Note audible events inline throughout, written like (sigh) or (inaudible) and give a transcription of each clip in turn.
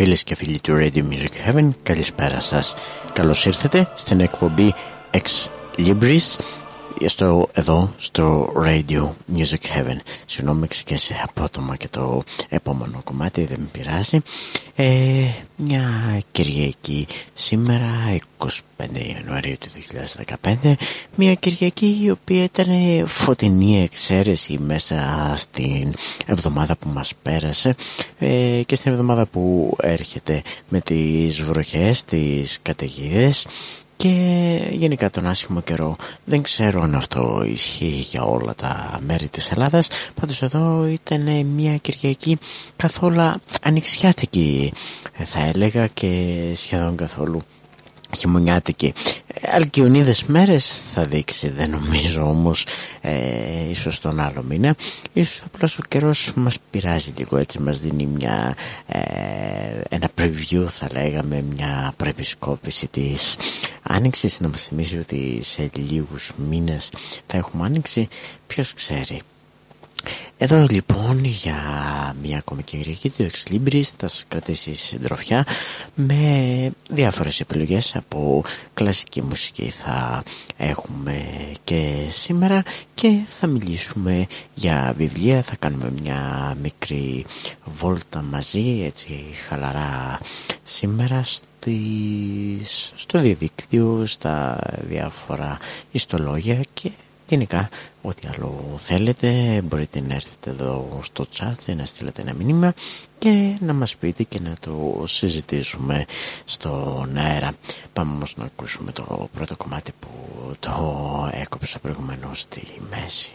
Φίλες και φίλοι του Radio Music Heaven, καλησπέρα σας. Καλώς ήρθατε στην εκπομπή Ex Libris στο, εδώ στο Radio Music Heaven. Συγγνώμη ξεκίνησε απότομα και το επόμενο κομμάτι, δεν με πειράζει. Ε, μια Κυριακή σήμερα, 25 Ιανουαρίου του 2015, μια Κυριακή η οποία ήταν φωτεινή εξαίρεση μέσα στην εβδομάδα που μας πέρασε ε, και στην εβδομάδα που έρχεται με τις βροχές, τις καταιγίδες και γενικά τον άσχημο καιρό δεν ξέρω αν αυτό ισχύει για όλα τα μέρη της Ελλάδας. Πάντως εδώ ήταν μια Κυριακή καθόλου ανοιξιάτικη θα έλεγα και σχεδόν καθόλου χειμωνιάτικη. Αλκιονίδες μέρες θα δείξει δεν νομίζω όμως ε, ίσως τον άλλο μήνα. Ίσως απλώς ο καιρός μας πειράζει λίγο έτσι μας δίνει μια ε, ένα preview θα λέγαμε μια προεπισκόπηση της άνοιξης. Να μας θυμίσει ότι σε λίγους μήνες θα έχουμε άνοιξη. Ποιος ξέρει εδώ λοιπόν για μια ακόμη Κυριακή του Ex Libris θα σας κρατήσει συντροφιά με διάφορες επιλογές από κλασική μουσική. Θα έχουμε και σήμερα και θα μιλήσουμε για βιβλία, θα κάνουμε μια μικρή βόλτα μαζί έτσι χαλαρά σήμερα στις, στο διαδίκτυο, στα διάφορα ιστολόγια και Γενικά, ό,τι άλλο θέλετε, μπορείτε να έρθετε εδώ στο chat, να στείλετε ένα μήνυμα και να μας πείτε και να το συζητήσουμε στον αέρα. Πάμε όμως να ακούσουμε το πρώτο κομμάτι που το έκοψα προηγουμένως στη μέση.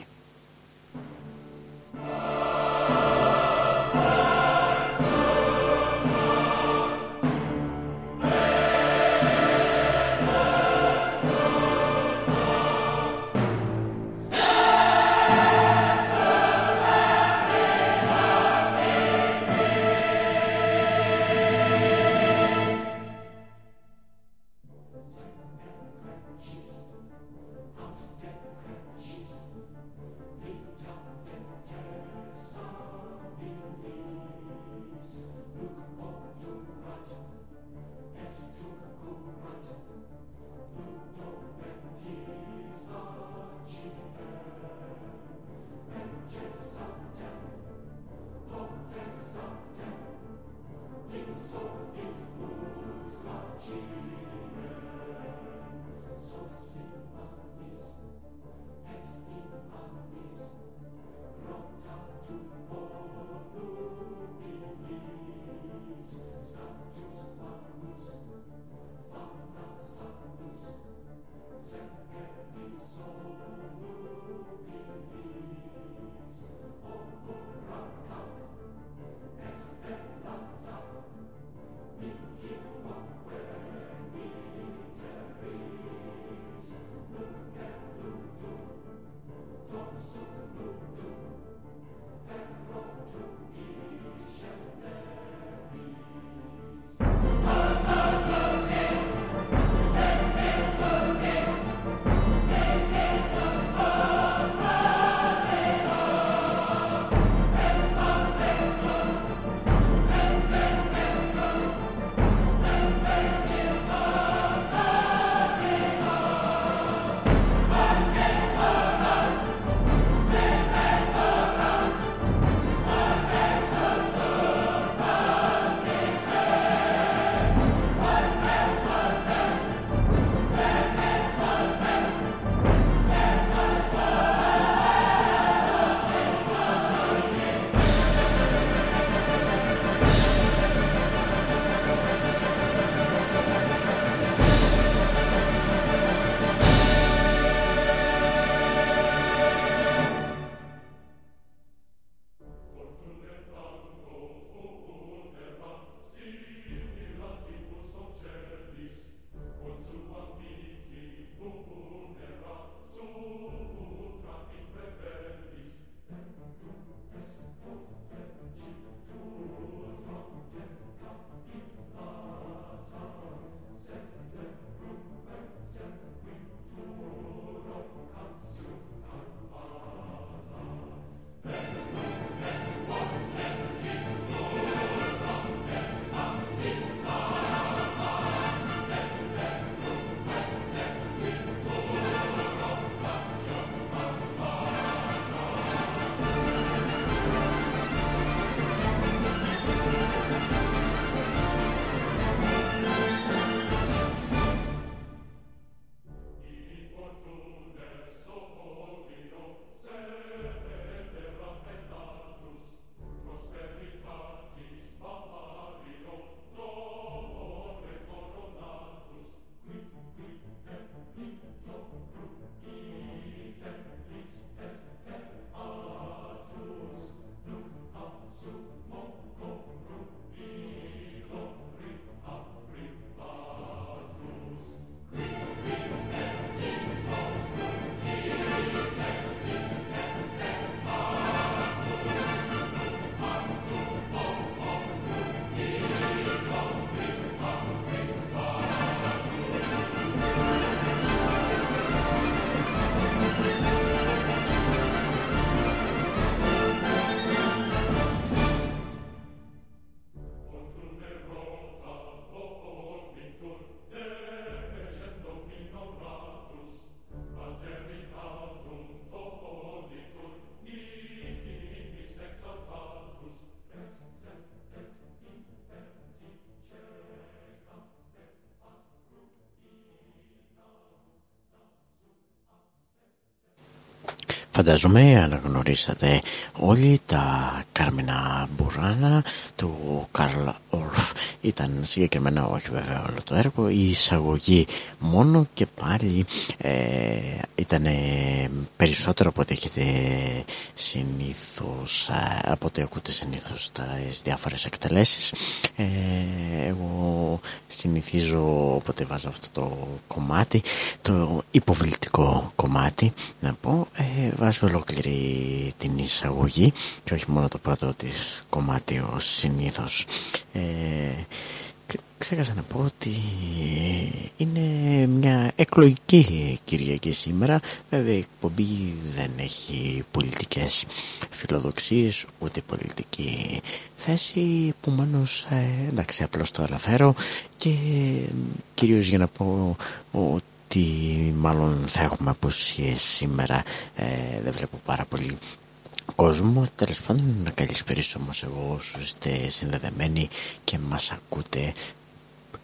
Φαντάζομαι αναγνωρίσατε όλοι τα Κάρμινα Μπουράνα του Καρλ Ορφ. Ήταν συγκεκριμένα, όχι βέβαια όλο το έργο, η εισαγωγή μόνο και πάλι ε, ήταν περισσότερο από ό,τι έχετε συνήθως, ε, από ό,τι ακούτε συνήθως τα διάφορες εκτελέσεις. Ε, εγώ συνηθίζω όποτε βάζω αυτό το κομμάτι, το υποβλητικό κομμάτι, να πω, ε, βάζω ολόκληρη την εισαγωγή και όχι μόνο το πρώτο της κομμάτι ως συνήθως. Ε, ξέχασα να πω ότι είναι μια εκλογική Κυριακή σήμερα. Βέβαια η εκπομπή δεν έχει πολιτικές φιλοδοξίες ούτε πολιτική θέση που μόνος ε, εντάξει απλώς το αναφέρω και κυρίως για να πω ότι μάλλον θα έχουμε αποσίες σήμερα ε, δεν βλέπω πάρα πολύ κόσμο. Τέλος πάντων να καλησπέρισω όμως εγώ όσους είστε συνδεδεμένοι και μας ακούτε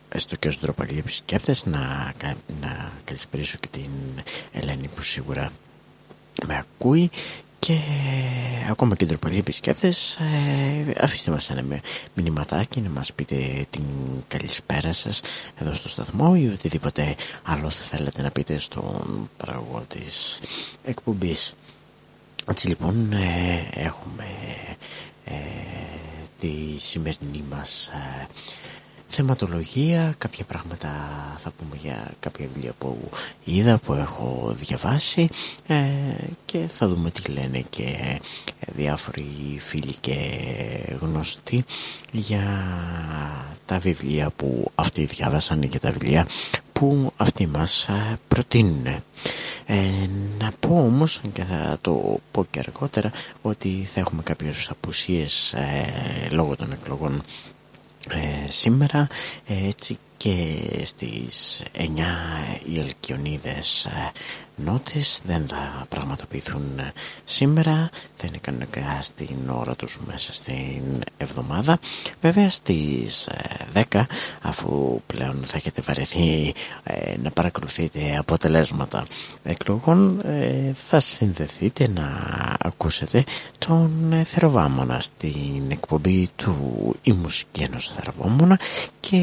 έστω και ως ντροπαλοί επισκέπτες να, να καλησπέρισω και την Ελένη που σίγουρα με ακούει και ακόμα και ντροπαλοί επισκέπτες ε, αφήστε μας ένα μηνυματάκι να μας πείτε την καλησπέρα σας εδώ στο σταθμό ή οτιδήποτε άλλο θα θέλετε να πείτε στον παραγωγό της εκπομπής. Έτσι λοιπόν ε, έχουμε ε, τη σημερινή μας ε, θεματολογία, κάποια πράγματα θα πούμε για κάποια βιβλία που είδα, που έχω διαβάσει ε, και θα δούμε τι λένε και διάφοροι φίλοι και γνωστοί για τα βιβλία που αυτοί διάβασαν και τα βιβλία που αυτοί μας ε, προτείνουν. Ε, να πω όμως, και θα το πω και αργότερα, ότι θα έχουμε κάποιες απουσίες ε, λόγω των εκλογών ε, σήμερα έτσι και στις 9 οι Αλκιονίδες νότες δεν θα πραγματοποιηθούν σήμερα. Δεν είναι κανονικά στην ώρα τους μέσα στην εβδομάδα. Βέβαια στις 10 ε, αφού πλέον θα έχετε βαρεθεί ε, να παρακολουθείτε αποτελέσματα εκλογών ε, θα συνδεθείτε να ακούσετε τον Θεροβάμωνα στην εκπομπή του «Η μουσική ενός Θεροβάμωνα» και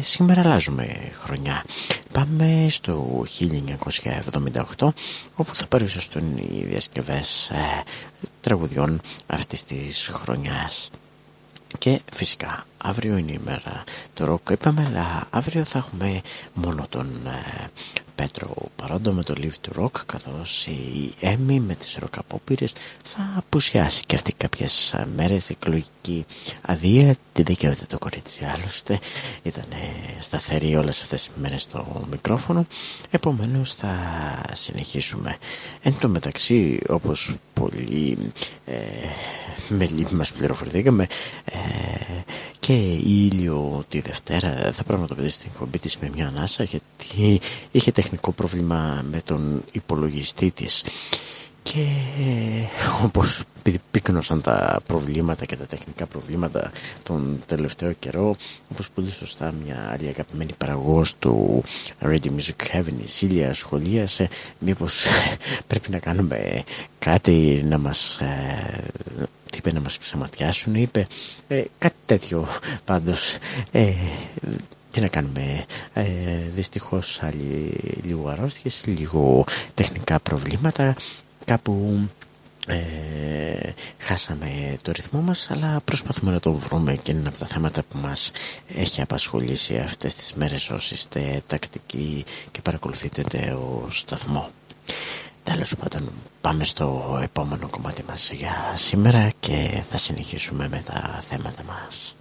σήμερα αλλάζουμε χρονιά πάμε στο 1978 όπου θα παρουσιαστούν οι διασκευές ε, τραγουδιών αυτής της χρονιάς. Και φυσικά αύριο είναι η μέρα του ροκ είπαμε αλλά αύριο θα έχουμε μόνο τον ε, Πέτρο Παρόντο με το Live to Rock καθώς η Έμι με τις ροκαπόπυρες θα απουσιάσει και αυτή κάποιες μέρες εκλογική αδεία την δικαιότητα το κορίτσι άλλωστε ήταν σταθερή όλες αυτές τις μέρες στο μικρόφωνο. Επομένως θα συνεχίσουμε. Εν τω μεταξύ όπως πολύ ε, με λύπη μας πληροφορηθήκαμε ε, και η ήλιο τη Δευτέρα θα πραγματοποιήσει την εκπομπή της με μια ανάσα γιατί είχε τεχνικό πρόβλημα με τον υπολογιστή της και όπως πύκνωσαν τα προβλήματα και τα τεχνικά προβλήματα τον τελευταίο καιρό όπως πολύ σωστά μια άλλη αγαπημένη παραγωγός του Radio Music Heaven η Σίλια σχολίασε μήπως πρέπει να κάνουμε κάτι να μας ε, τι είπε να μας ξαματιάσουν είπε ε, κάτι τέτοιο πάντως. Ε, τι να κάνουμε ε, δυστυχώς άλλοι λίγο αρρώστιες λίγο τεχνικά προβλήματα κάπου ε, χάσαμε το ρυθμό μας αλλά προσπαθούμε να το βρούμε και είναι από τα θέματα που μας έχει απασχολήσει αυτές τις μέρες όσοι είστε τακτικοί και παρακολουθείτε το σταθμό Τέλος πάντων πάμε στο επόμενο κομμάτι μας για σήμερα και θα συνεχίσουμε με τα θέματα μας.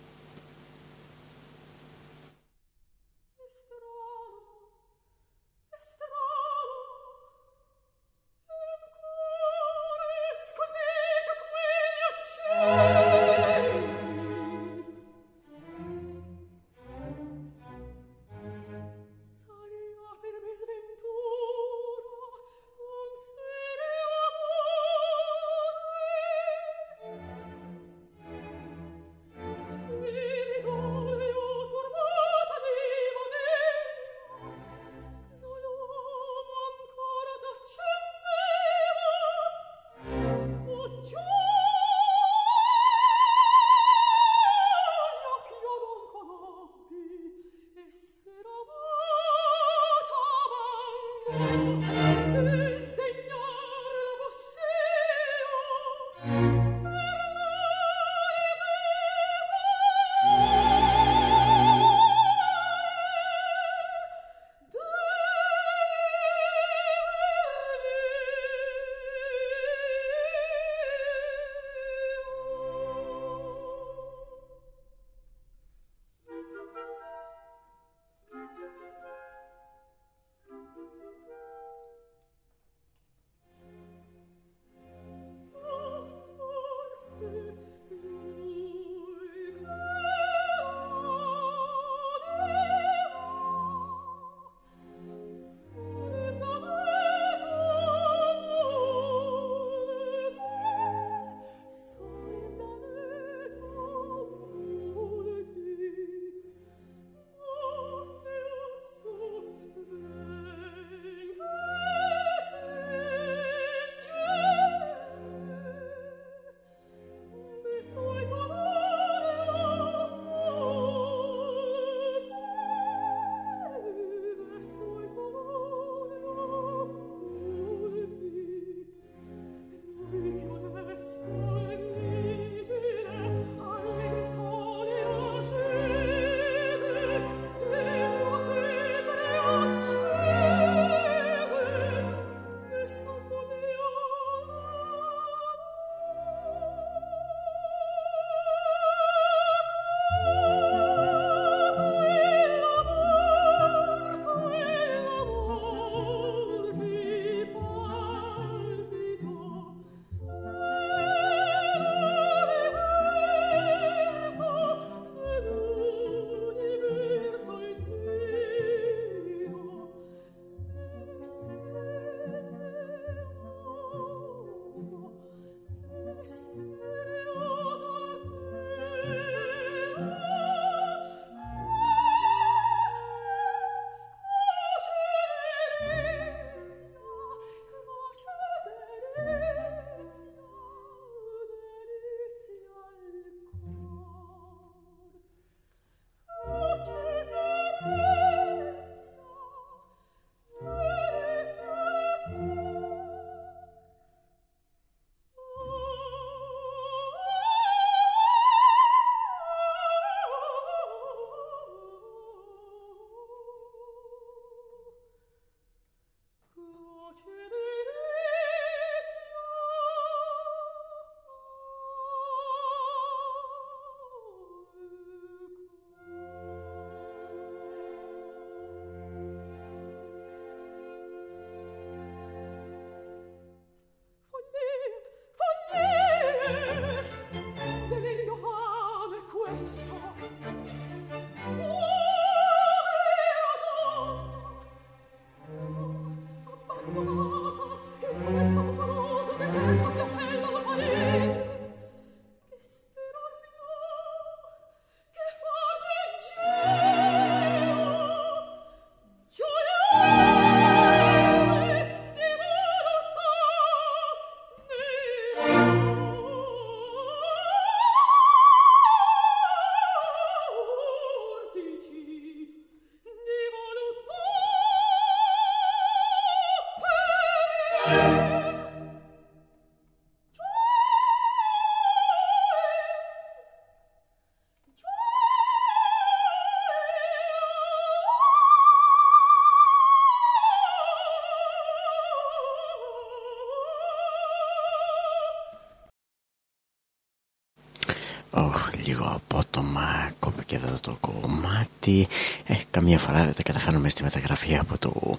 Ε, καμία φορά δεν τα καταφέρνουμε στη μεταγραφή από το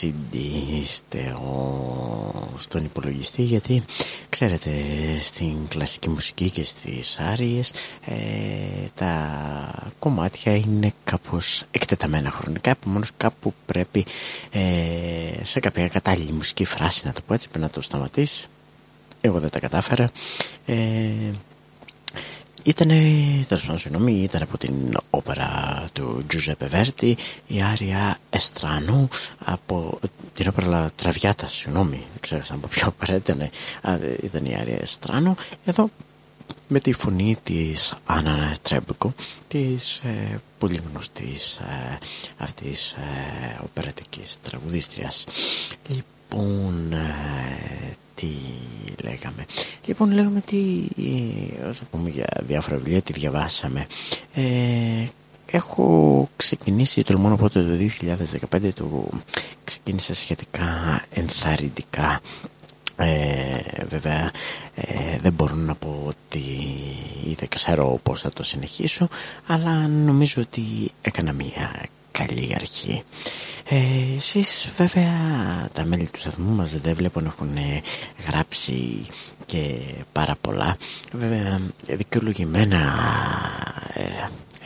CD στον υπολογιστή γιατί ξέρετε στην κλασική μουσική και στις άριες ε, τα κομμάτια είναι κάπως εκτεταμένα χρονικά επομένως κάπου πρέπει ε, σε κάποια κατάλληλη μουσική φράση να το πω έτσι πρέπει να το σταματήσει. Εγώ δεν τα κατάφερα. Ε, ήταν, τέλος πάντων, συγγνώμη, ήταν από την όπερα του Τζουζέπε Βέρτη η Άρια Εστράνου από την όπερα Τραβιάτα, συγγνώμη, δεν ξέρω από ποιο όπερα ήταν, ήταν η Άρια Εστράνου. Εδώ με τη φωνή της Άννα Τρέμπικο της ε, πολύ γνωστής ε, αυτής ε, οπερατικής τραγουδίστριας λοιπόν ε, τι λέγαμε. Λοιπόν λέγαμε τι όσο πούμε για διάφορα βιβλία τι διαβάσαμε. Ε, έχω ξεκινήσει το μόνο από το 2015 το ξεκίνησα σχετικά ενθαρρυντικά. Ε, βέβαια ε, δεν μπορώ να πω ότι δεν ξέρω πώς θα το συνεχίσω αλλά νομίζω ότι έκανα μια καλή αρχή ε, εσείς βέβαια τα μέλη του σταθμού μας δεν βλέπω να έχουν γράψει και πάρα πολλά. Βέβαια δικαιολογημένα ε,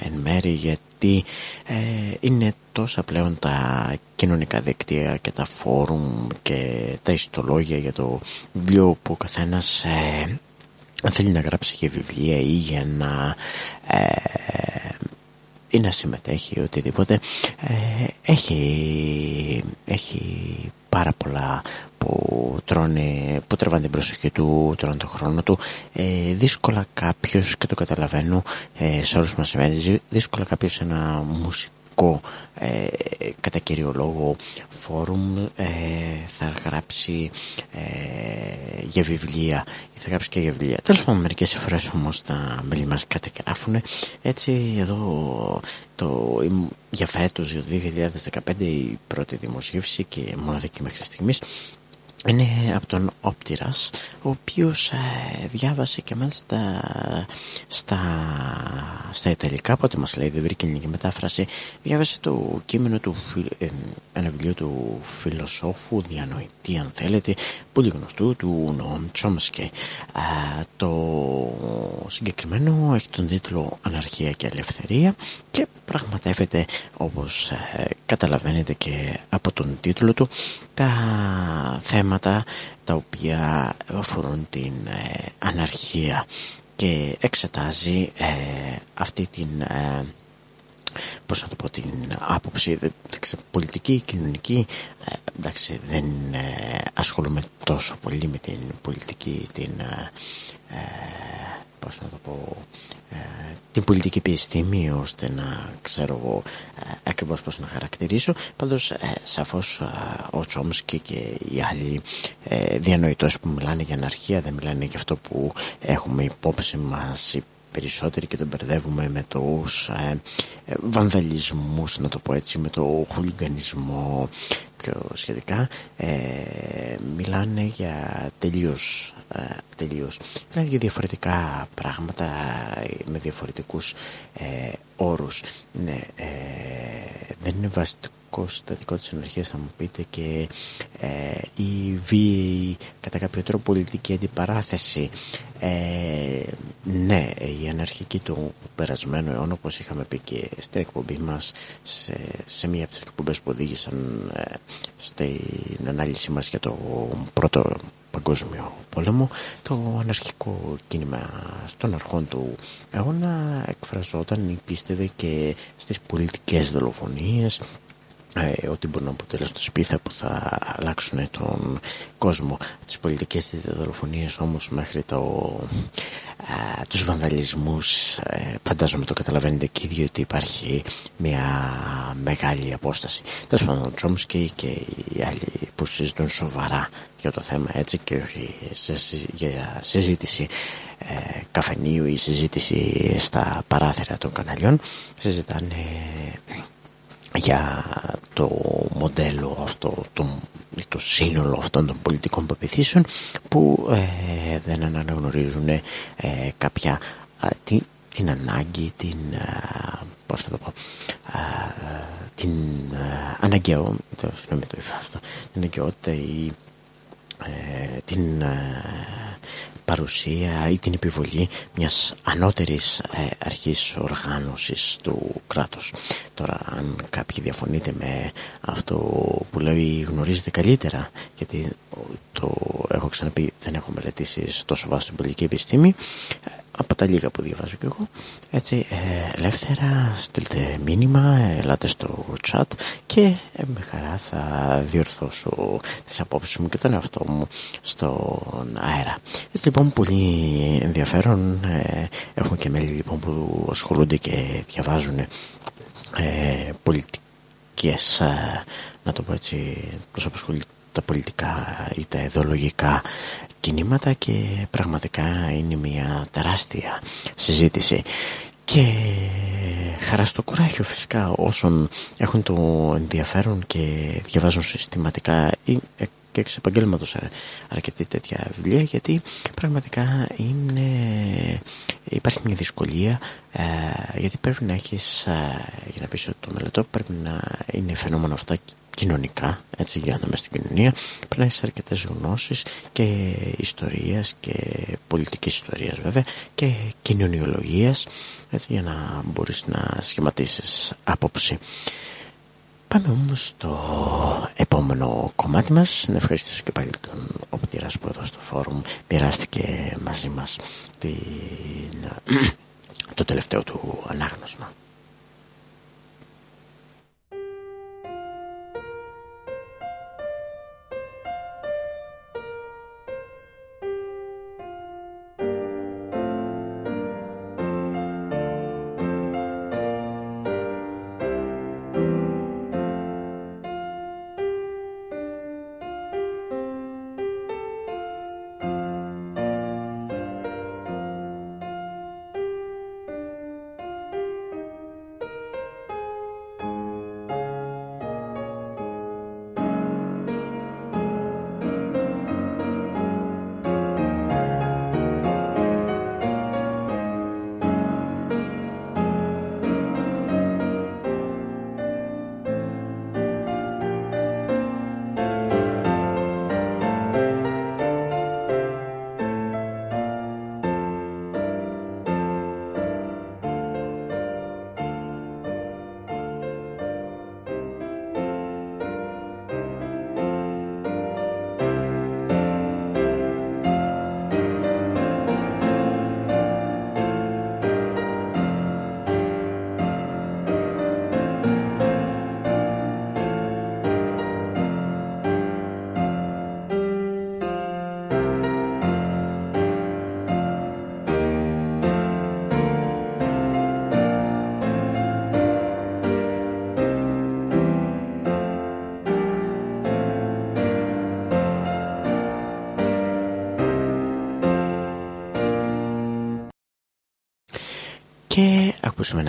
εν μέρη γιατί ε, είναι τόσα πλέον τα κοινωνικά δίκτυα και τα φόρουμ και τα ιστολόγια για το βιβλίο που ο καθένας ε, θέλει να γράψει για βιβλία ή για να ε, ή να συμμετέχει οτιδήποτε ε, έχει, έχει πάρα πολλά που τρώνε, που τρεβάνε την προσοχή του, τρώνε τον χρόνο του. Ε, δύσκολα κάποιος, και το καταλαβαίνω ε, σε όλους μας σημαίνει, δύσκολα κάποιος ένα μουσικό ε, κατά κύριο λόγο φόρουμ ε, θα γράψει ε, για βιβλία. Ή θα γράψει και για βιβλία. Τέλος πάντων μερικές φορές όμως τα μέλη μας καταγράφουν έτσι εδώ το, για φέτος, για το 2015 η πρώτη δημοσίευση και μοναδική μέχρι στιγμής είναι από τον Όπτηρας ο οποίος ε, διάβασε και μάλιστα στα, στα Ιταλικά πότε μας λέει δεν βρήκε ελληνική μετάφραση διάβασε το κείμενο του ε, ένα βιβλίο του φιλοσόφου διανοητή αν θέλετε πολύ γνωστού του Νοόμ Τσόμσκε το συγκεκριμένο έχει τον τίτλο Αναρχία και Ελευθερία και πραγματεύεται όπως ε, καταλαβαίνετε και από τον τίτλο του τα θέματα τα οποία αφορούν την ε, αναρχία και εξετάζει ε, αυτή την ε, πώς να το πω την άποψη πολιτική, κοινωνική. Ε, εντάξει δεν ασχολούμαι τόσο πολύ με την πολιτική την πώς να το πω, ε, την πολιτική επιστήμη ώστε να ξέρω εγώ ε, ακριβώς πώς να χαρακτηρίσω. Πάντως ε, σαφώς ε, ο Τσόμσκι και οι άλλοι ε, διανοητές που μιλάνε για αναρχία δεν μιλάνε για αυτό που έχουμε υπόψη μας περισσότεροι και τον μπερδεύουμε με τους ε, ε, βανδαλισμούς να το πω έτσι με το χουλιγκανισμό πιο σχετικά ε, μιλάνε για τελείως, ε, τελείως. Μιλάνε για διαφορετικά πράγματα με διαφορετικούς ε, όρους. Ναι, ε, δεν είναι βαστικό δικό της ενεργείας θα μου πείτε και ε, η βίαιη κατά κάποιο τρόπο πολιτική αντιπαράθεση. Ε, ναι η αναρχική του περασμένου αιώνα όπως είχαμε πει και στην εκπομπή μας σε, σε μία από τις εκπομπές που οδήγησαν ε, στην ανάλυση μας για το πρώτο παγκόσμιο πόλεμο το αναρχικό κίνημα στον αρχών του αιώνα εκφραζόταν ή πίστευε και στις πολιτικές δολοφονίες ε, ότι μπορούν να αποτελέσουν το σπίθα που θα αλλάξουν τον κόσμο. Τις πολιτικές δολοφονίες όμως μέχρι το, ε, τους βανδαλισμούς ε, φαντάζομαι το καταλαβαίνετε και ίδιο ότι υπάρχει μια μεγάλη απόσταση. Τέλος πάντων ο Τσόμσκι και οι άλλοι που συζητούν σοβαρά για το θέμα έτσι και όχι σε, για συζήτηση ε, καφενείου ή συζήτηση στα παράθυρα των καναλιών συζητάνε για το μοντέλο αυτό, το, το σύνολο αυτών των πολιτικών πεπιθήσεων που ε, δεν αναγνωρίζουν ε, κάποια την ανάγκη, την, πώς το πω, την αναγκαιότητα, συγγνώμη το αυτό, την αναγκαιότητα ή την παρουσία ή την επιβολή μιας ανώτερης ε, αρχής οργάνωσης του κράτους. Τώρα αν κάποιοι διαφωνείτε με αυτό που λέει γνωρίζετε καλύτερα γιατί το έχω ξαναπεί δεν έχω μελετήσει τόσο βάση την πολιτική επιστήμη από τα λίγα που διαβάζω κι εγώ. Έτσι ε, ελεύθερα στείλτε μήνυμα ελάτε στο chat και ε, με χαρά θα διορθώσω τις απόψεις μου και τον εαυτό μου στον αέρα. Έτσι λοιπόν πολύ ενδιαφέρον ε, έχουμε και μέλη λοιπόν που ασχολούνται και διαβάζουν ε, πολιτικές ε, να το πω έτσι προς τα πολιτικά ή τα ιδεολογικά κινήματα και πραγματικά είναι μια τεράστια συζήτηση. Και χαρά στο κουράγιο φυσικά όσων έχουν το ενδιαφέρον και διαβάζουν συστηματικά ή και εξ επαγγέλματος αρκετή τέτοια βιβλία γιατί πραγματικά είναι, υπάρχει μια δυσκολία ε, γιατί πρέπει να έχεις ε, για να πεις ότι το μελετό πρέπει να είναι φαινόμενο αυτά κοινωνικά, έτσι για να είμαστε στην κοινωνία, πρέπει να έχεις αρκετές γνώσεις και ιστορίας και πολιτικής ιστορίας βέβαια και κοινωνιολογίας, έτσι για να μπορείς να σχηματίσεις άποψη. Πάμε όμως στο επόμενο κομμάτι μας. Να ευχαριστήσω και πάλι τον Οπτήρας που εδώ στο φόρουμ μοιράστηκε μαζί μας την... το τελευταίο του ανάγνωσμα.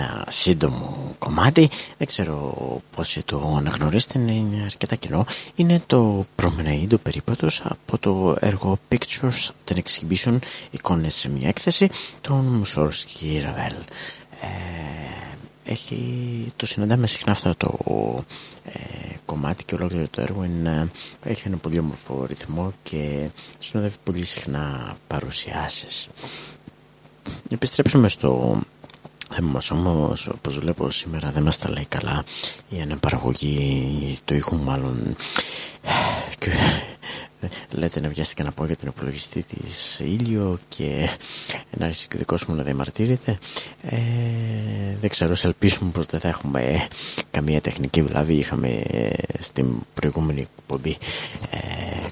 Ένα σύντομο κομμάτι. Δεν ξέρω πόσοι το αναγνωρίσετε είναι αρκετά κοινό είναι το προμεναίδο περίπατος από το έργο Pictures the Exhibition εικόνες σε μια έκθεση των Μουσόρσκι Ραβέλ. Ε, έχει, το συναντάμε συχνά αυτό το ε, κομμάτι και ολόκληρο το έργο. Είναι, έχει ένα πολύ όμορφο ρυθμό και συνοδεύει πολύ συχνά παρουσιάσεις. Επιστρέψουμε στο θέμα μας όμως όπως βλέπω σήμερα δεν μας τα λέει καλά η αναπαραγωγή το ήχου μάλλον και λέτε να βιάστηκα να πω για την υπολογιστή της ήλιο και να άρχισε και ο δικός μου να διαμαρτύρεται. Ε, δεν ξέρω σε ελπίσουμε πως δεν θα έχουμε καμία τεχνική βλάβη. Είχαμε στην προηγούμενη εκπομπή ε,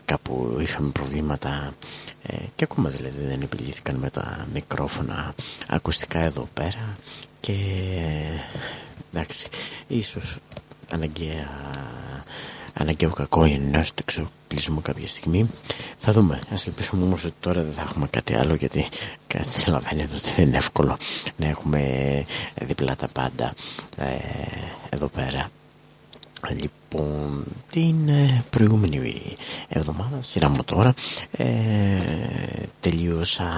κάπου είχαμε προβλήματα. Ε, και ακόμα δηλαδή δεν επιλύθηκαν με τα μικρόφωνα ακουστικά εδώ πέρα. Και εντάξει ίσως αναγκαία αναγκαίο κακό είναι να το εξοπλίσουμε κάποια στιγμή. Θα δούμε. Ας ελπίσουμε όμως ότι τώρα δεν θα έχουμε κάτι άλλο γιατί καταλαβαίνετε ότι δεν είναι εύκολο να έχουμε διπλά τα πάντα ε, εδώ πέρα Λοιπόν, την ε, προηγούμενη εβδομάδα, σειρά μου τώρα, ε, τελείωσα,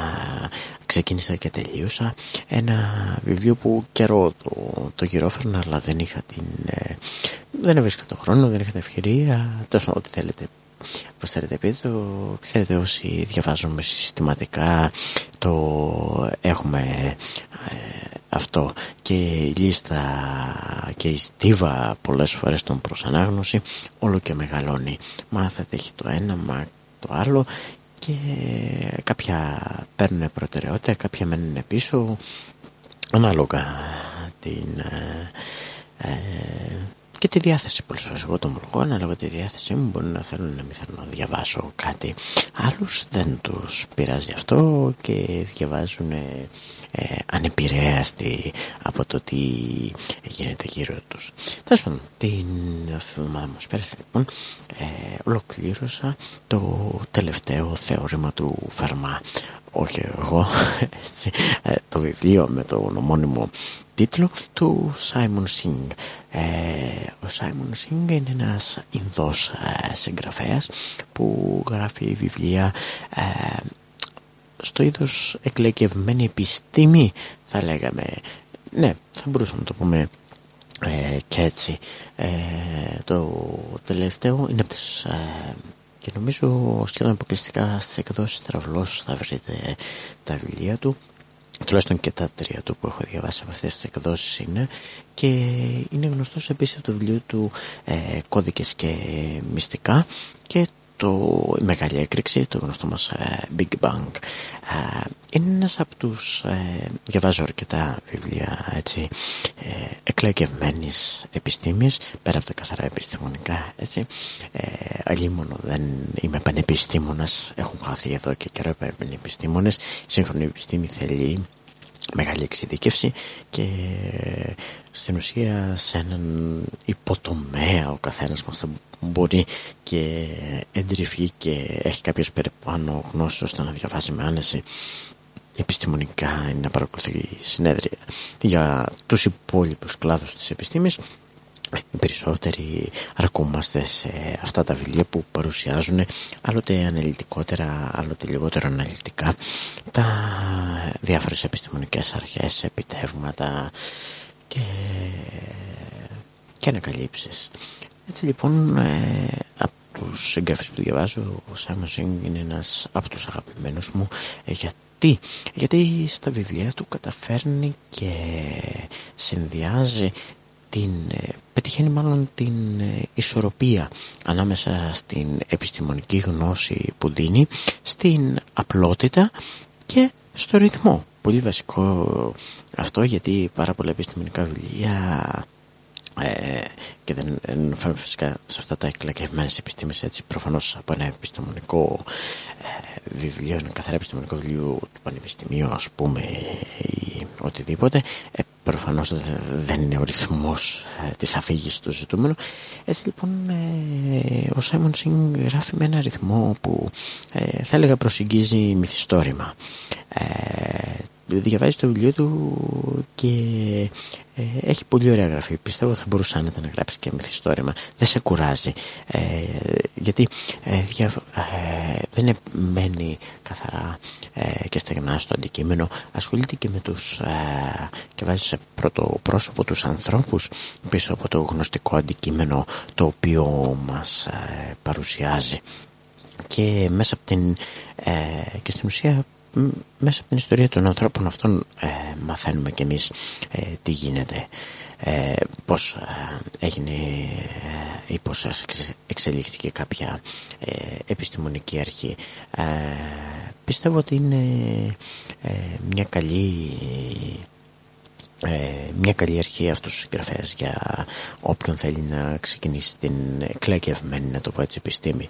ξεκίνησα και τελείωσα ένα βιβλίο που καιρό το, το γυρόφερνα, αλλά δεν είχα την, ε, δεν έβρισκα το χρόνο, δεν είχα την ευκαιρία, τόσο ό,τι θέλετε Πώς θέλετε πείτε, ξέρετε όσοι διαβάζουμε συστηματικά το έχουμε αυτό. Και η λίστα και η στίβα πολλές φορές των προς ανάγνωση όλο και μεγαλώνει. Μάθατε έχει το ένα μα το άλλο και κάποια παίρνουν προτεραιότητα, κάποια μένουν πίσω ανάλογα την, ε, και τη διάθεση πολλές φορές εγώ το ομολογώ ανάλογα τη διάθεσή μου μπορεί να θέλουν να μην θέλω να διαβάσω κάτι άλλους δεν τους πειράζει αυτό και διαβάζουν ε, ανεπηρέαστοι από το τι γίνεται γύρω τους. Τέλος πάντων, την εβδομάδα μας πέρασε λοιπόν ε, ολοκλήρωσα το τελευταίο θεώρημα του Φερμά. Όχι εγώ, (laughs) έτσι, ε, το βιβλίο με το ονομόνιμο τίτλο του Σάιμον Σινγκ. Ε, ο Σάιμον Σινγκ είναι ένας Ινδός ε, συγγραφέας που γράφει βιβλία ε, στο είδος εκλεκευμένη επιστήμη θα λέγαμε. Ναι θα μπορούσαμε να το πούμε ε, και έτσι. Ε, το τελευταίο είναι από τις ε, και νομίζω σχεδόν αποκλειστικά στις εκδόσεις Τραυλός θα βρείτε τα βιβλία του τουλάχιστον και τα τρία του που έχω διαβάσει από αυτές τις εκδόσεις είναι. Και είναι γνωστός επίσης από το βιβλίο του ε, κώδικες και μυστικά και το, η μεγάλη έκρηξη, το γνωστό μας ε, Big Bang. Ε, είναι ένας από τους, ε, διαβάζω αρκετά βιβλία έτσι, ε, εκλεγευμένης επιστήμης, πέρα από τα καθαρά επιστημονικά, έτσι. Ε, μόνο δεν είμαι πανεπιστήμονας, έχουν χαθεί εδώ και καιρό οι επιστήμονες. Η σύγχρονη επιστήμη θέλει μεγάλη εξειδίκευση και στην ουσία σε έναν υποτομέα ο καθένας μας θα μπορεί και εντρυφεί και έχει κάποιες περιπάνω γνώσεις ώστε να διαβάζει με άνεση επιστημονικά ή να παρακολουθεί συνέδρια για τους υπόλοιπους κλάδους της επιστήμης οι περισσότεροι αρκούμαστε σε αυτά τα βιβλία που παρουσιάζουν άλλοτε αναλυτικότερα, άλλοτε λιγότερο αναλυτικά τα διάφορες επιστημονικές αρχές, επιτεύγματα και, και ανακαλύψεις. Έτσι λοιπόν ε, από τους συγγραφείς που διαβάζω ο Σάιμον Σίνγκ είναι ένας από τους αγαπημένους μου ε, γιατί, γιατί στα βιβλία του καταφέρνει και συνδυάζει την, ε, πετυχαίνει μάλλον την ε, ισορροπία ανάμεσα στην επιστημονική γνώση που δίνει, στην απλότητα και στο ρυθμό. Πολύ βασικό αυτό γιατί πάρα πολλά επιστημονικά βιβλία ε, και δεν αναφέρομαι φυσικά σε αυτά τα εκλακευμένες επιστήμες έτσι προφανώς από ένα επιστημονικό ε, βιβλίο, ένα καθαρά επιστημονικό βιβλίο του Πανεπιστημίου ας πούμε ή οτιδήποτε ε, προφανώς δεν είναι ο ρυθμός ε, της αφήγησης του ζητούμενου. Έτσι λοιπόν ε, ο Σάιμον Σινγκ γράφει με ένα ρυθμό που ε, θα έλεγα προσεγγίζει μυθιστόρημα διαβάζει το βιβλίο του και ε, έχει πολύ ωραία γραφή. Πιστεύω θα μπορούσε να γράψει και μυθιστόρημα. Δεν σε κουράζει. Ε, γιατί ε, δεν μένει καθαρά και στεγνά στο αντικείμενο. Ασχολείται και με τους και βάζει σε πρώτο πρόσωπο τους ανθρώπους πίσω από το γνωστικό αντικείμενο το οποίο μας παρουσιάζει. Και μέσα από την και στην ουσία μέσα από την ιστορία των ανθρώπων αυτών ε, μαθαίνουμε κι εμείς ε, τι γίνεται ε, πώς ε, έγινε ή πώς εξελίχθηκε κάποια επιστημονική αρχή. Πιστεύω ότι είναι μια καλή μια καλή αρχή αυτός ο συγγραφέας για όποιον θέλει να ξεκινήσει την εκλέκευμένη να το πω έτσι επιστήμη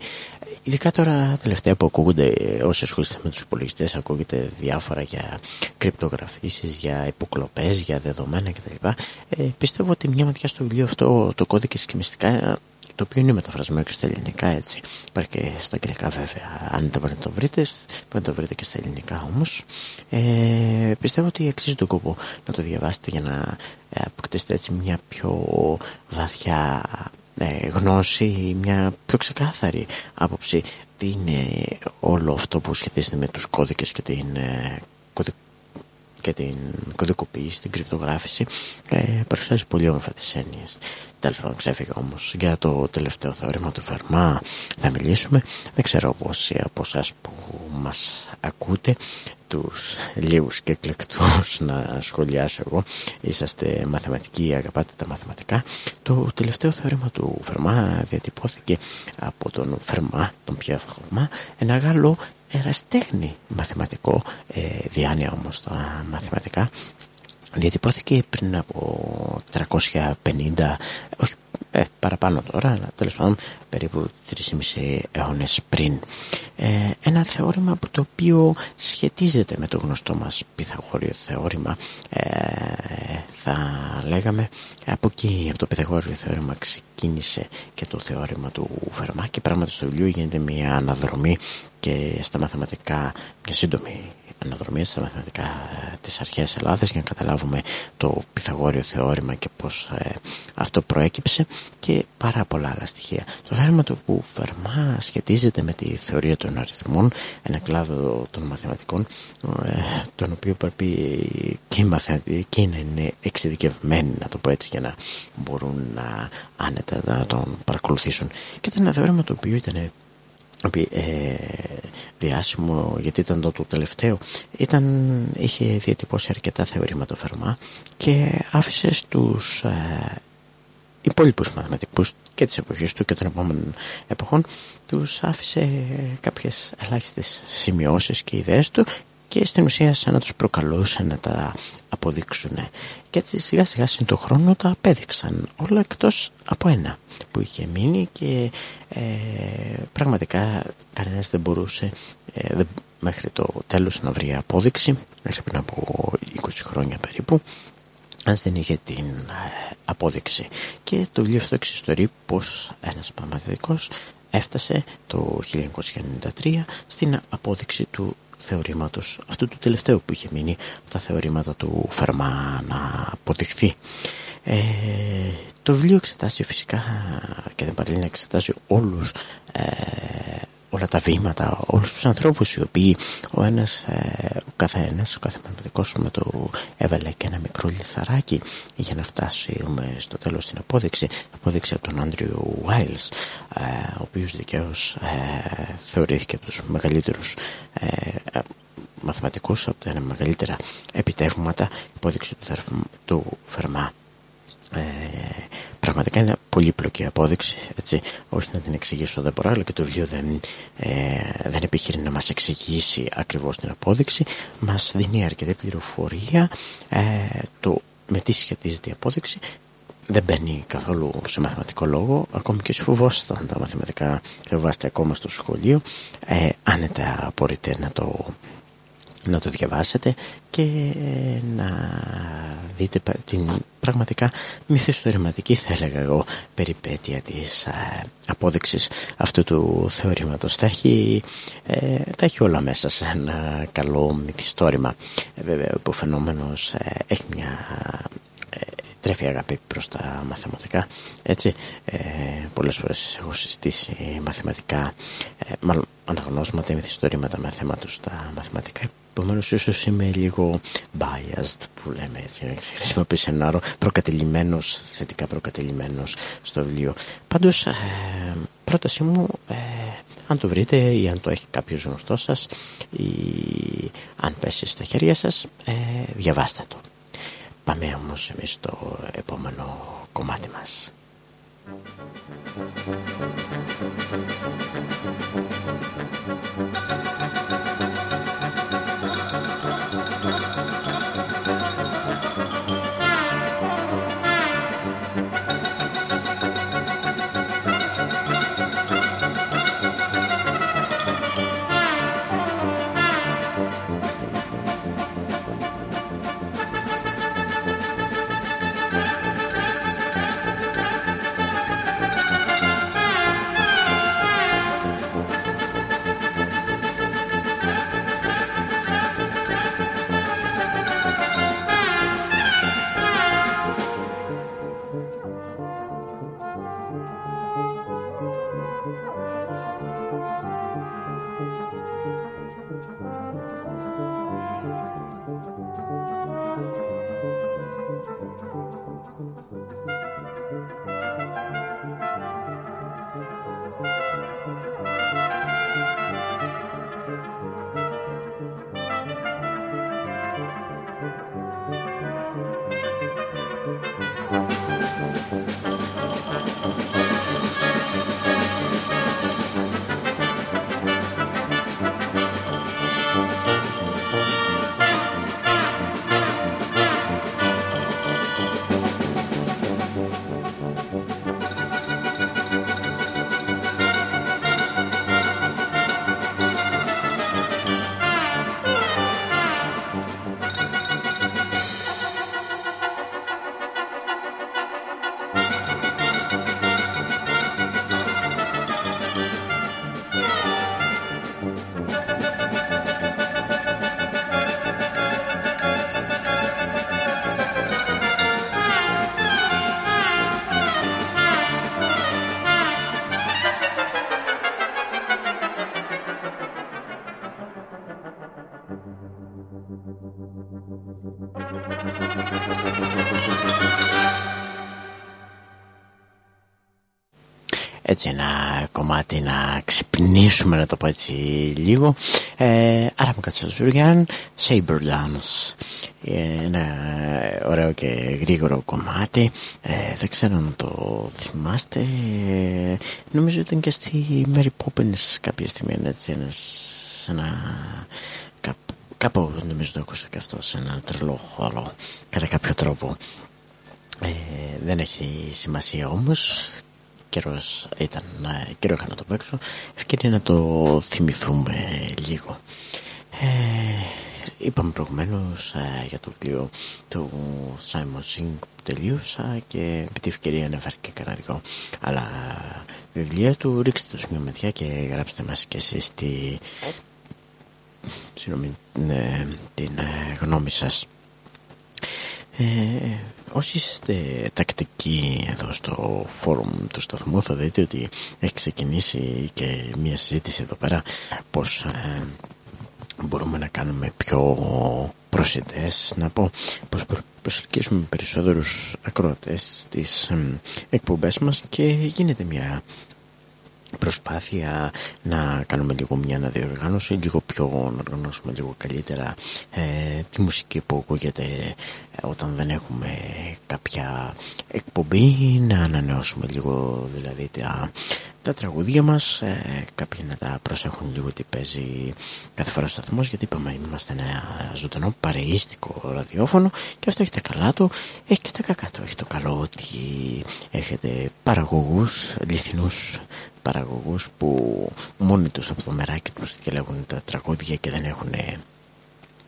Ειδικά τώρα τελευταία που ακούγονται όσοι ασχολείστε με τους υπολογιστές, ακούγεται διάφορα για κρυπτογραφήσεις, για υποκλοπές, για δεδομένα κτλ. Ε, πιστεύω ότι μια ματιά στο βιβλίο αυτό το κώδικες και μυστικά το οποίο είναι μεταφρασμένο και στα ελληνικά έτσι. Υπάρχει και στα αγγλικά βέβαια αν δεν μπορείτε να το βρείτε. Μπορείτε να το βρείτε και στα ελληνικά όμως. Ε, πιστεύω ότι αξίζει τον κόπο να το διαβάσετε για να ε, αποκτήσετε έτσι μια πιο βαθιά ε, γνώση, μια πιο ξεκάθαρη άποψη. Τι είναι όλο αυτό που σχετίζεται με τους κώδικες και την, ε, και την κωδικοποίηση, την κρυπτογράφηση. Ε, παρουσιάζει πολύ όμορφα τις έννοιες τέλος πάντων ξέφυγα όμως για το τελευταίο θεώρημα του Φερμά θα μιλήσουμε. Δεν ξέρω πόσοι από εσάς που μας ακούτε τους λίγους και εκλεκτούς (laughs) να σχολιάσω εγώ. Είσαστε μαθηματικοί αγαπάτε τα μαθηματικά. Το τελευταίο θεώρημα του Φερμά διατυπώθηκε από τον Φερμά τον Πιέφ Φερμά ένα Γάλλο εραστέχνη μαθηματικό, ε, διάνοια όμως τα μαθηματικά, διατυπώθηκε πριν από 350, όχι ε, παραπάνω τώρα, αλλά τέλος πάντων περίπου 3,5 αιώνες πριν. Ε, ένα θεώρημα από το οποίο σχετίζεται με το γνωστό μας Πυθαγόριο θεώρημα. Ε, θα λέγαμε από εκεί, από το Πυθαγόριο θεώρημα ξεκίνησε και το θεώρημα του Φερμά και πράγματι στο βιβλίο γίνεται μια αναδρομή και στα μαθηματικά μια σύντομη αναδρομία στα μαθηματικά ε, της αρχαίας Ελλάδας για να καταλάβουμε το Πυθαγόριο θεώρημα και πώς ε, αυτό προέκυψε και πάρα πολλά άλλα στοιχεία. Το θέμα του που Φερμά σχετίζεται με τη θεωρία των αριθμών, ένα κλάδο των μαθηματικών, ε, τον οποίο πρέπει και οι μαθηματικοί να είναι εξειδικευμένοι, να το πω έτσι, για να μπορούν να άνετα να τον παρακολουθήσουν. Και ήταν ένα θεώρημα το οποίο ήταν ε, διάσημο γιατί ήταν το, το τελευταίο. Ήταν, είχε διατυπώσει αρκετά θεωρήματα Φερμά και άφησε στους ε, υπόλοιπους μαθηματικούς και της εποχής του και των επόμενων εποχών τους άφησε κάποιες ελάχιστες σημειώσεις και ιδέες του και στην ουσία σαν να τους προκαλούσε να τα αποδείξουν και έτσι σιγά σιγά συν το χρόνο τα απέδειξαν. Όλα εκτός από ένα που είχε μείνει και ε, πραγματικά κανένας δεν μπορούσε ε, μέχρι το τέλος να βρει απόδειξη μέχρι πριν από 20 χρόνια περίπου αν δεν είχε την ε, απόδειξη. Και το βιβλίο αυτό εξιστορεί πως ένας μαθηματικός έφτασε το 1993 στην απόδειξη του θεωρήματος. Αυτού του τελευταίου που είχε μείνει τα θεωρήματα του Φερμά να αποδειχθεί. Ε, το βιβλίο εξετάζει φυσικά και δεν παραλύνει να εξετάζει όλους ε, όλα τα βήματα, όλους τους ανθρώπους οι οποίοι ο ένας, ε, ο καθένας, ο κάθε μαθηματικός με το έβαλε και ένα μικρό λιθαράκι για να φτάσουμε στο τέλος στην απόδειξη, απόδειξη από τον Άντριο Βάιλς, ε, ο οποίος δικαίως ε, θεωρήθηκε από τους μεγαλύτερους ε, μαθηματικούς από τα μεγαλύτερα επιτεύγματα υπόδειξη του, του Φερμά ε, πραγματικά είναι πολύπλοκη απόδειξη έτσι, όχι να την εξηγήσω δεν μπορώ αλλά και το βιβλίο δεν, ε, δεν επιχειρεί να μας εξηγήσει ακριβώς την απόδειξη. Μας δίνει αρκετή πληροφορία ε, το με τι σχετίζεται η απόδειξη. Δεν μπαίνει καθόλου σε μαθηματικό λόγο ακόμη και φοβόσασταν τα μαθηματικά φοβάστε ακόμα στο σχολείο. Ε, άνετα μπορείτε να το να το διαβάσετε και να δείτε την πραγματικά μυθιστορηματική θα έλεγα εγώ περιπέτεια της ε, απόδειξης αυτού του θεωρήματος. Τα έχει, ε, τα έχει όλα μέσα σε ένα καλό μυθιστόρημα. Ε, βέβαια ο υποφαινόμενος ε, έχει μια ε, τρέφει αγάπη προς τα μαθηματικά έτσι. Ε, πολλές φορές έχω συστήσει μαθηματικά ε, μάλλον αναγνώσματα ή μυθιστορήματα μαθήματος στα μαθηματικά Επομένως, ίσως είμαι λίγο biased που λέμε έτσι. Να χρησιμοποιήσω ένα άρο προκατελημένο, θετικά προκατελημένο στο βιβλίο. Πάντως, ε, πρότασή μου, ε, αν το βρείτε ή αν το έχει κάποιος γνωστός σας ή αν πέσει στα χέρια σας, ε, διαβάστε το. Πάμε όμως εμείς στο επόμενο κομμάτι μας. Έτσι ένα κομμάτι να ξυπνήσουμε να το πω έτσι λίγο. Ε, Άρα Κατσαζούριαν Saber Dance ε, ένα ωραίο και γρήγορο κομμάτι. Ε, δεν ξέρω αν το θυμάστε. Ε, νομίζω ήταν και στη Mary Poppins κάποια στιγμή έτσι ένας, ένα, κάπου, κάπου νομίζω το ακούσα και αυτό σε ένα τρελό χώρο κατά κάποιο τρόπο. Ε, δεν έχει σημασία όμως καιρός ήταν καιρό είχα να το παίξω ευκαιρία να το θυμηθούμε λίγο. Ε, είπαμε προηγουμένως ε, για το βιβλίο του Simon Singh που τελείωσα και με τη ευκαιρία ανέφερε και κανένα δυο άλλα βιβλία του ρίξτε το μια ματιά και γράψτε μας και εσείς τη, συγνώμη, ναι, την ε, γνώμη σας. Ε, όσοι είστε τακτικοί εδώ στο φόρουμ του σταθμού θα δείτε ότι έχει ξεκινήσει και μια συζήτηση εδώ πέρα πως ε, μπορούμε να κάνουμε πιο προσιτές να πω πως προσελκύσουμε περισσότερους ακροατές στις ε, εκπομπές μας και γίνεται μια προσπάθεια να κάνουμε λίγο μια αναδιοργάνωση, λίγο πιο να οργανώσουμε λίγο καλύτερα ε, τη μουσική που ακούγεται ε, όταν δεν έχουμε κάποια εκπομπή, να ανανεώσουμε λίγο δηλαδή τα, τα τραγουδία μας, ε, κάποιοι να τα προσέχουν λίγο τι παίζει κάθε φορά στο σταθμό γιατί είπαμε είμαστε ένα ζωντανό παρεΐστικο ραδιόφωνο και αυτό έχει τα καλά του, έχει και τα κακά του, έχει το καλό ότι έχετε παραγωγούς, αληθινούς παραγωγούς που μόνοι τους από το μεράκι τους και λέγουν τα τραγούδια και δεν έχουν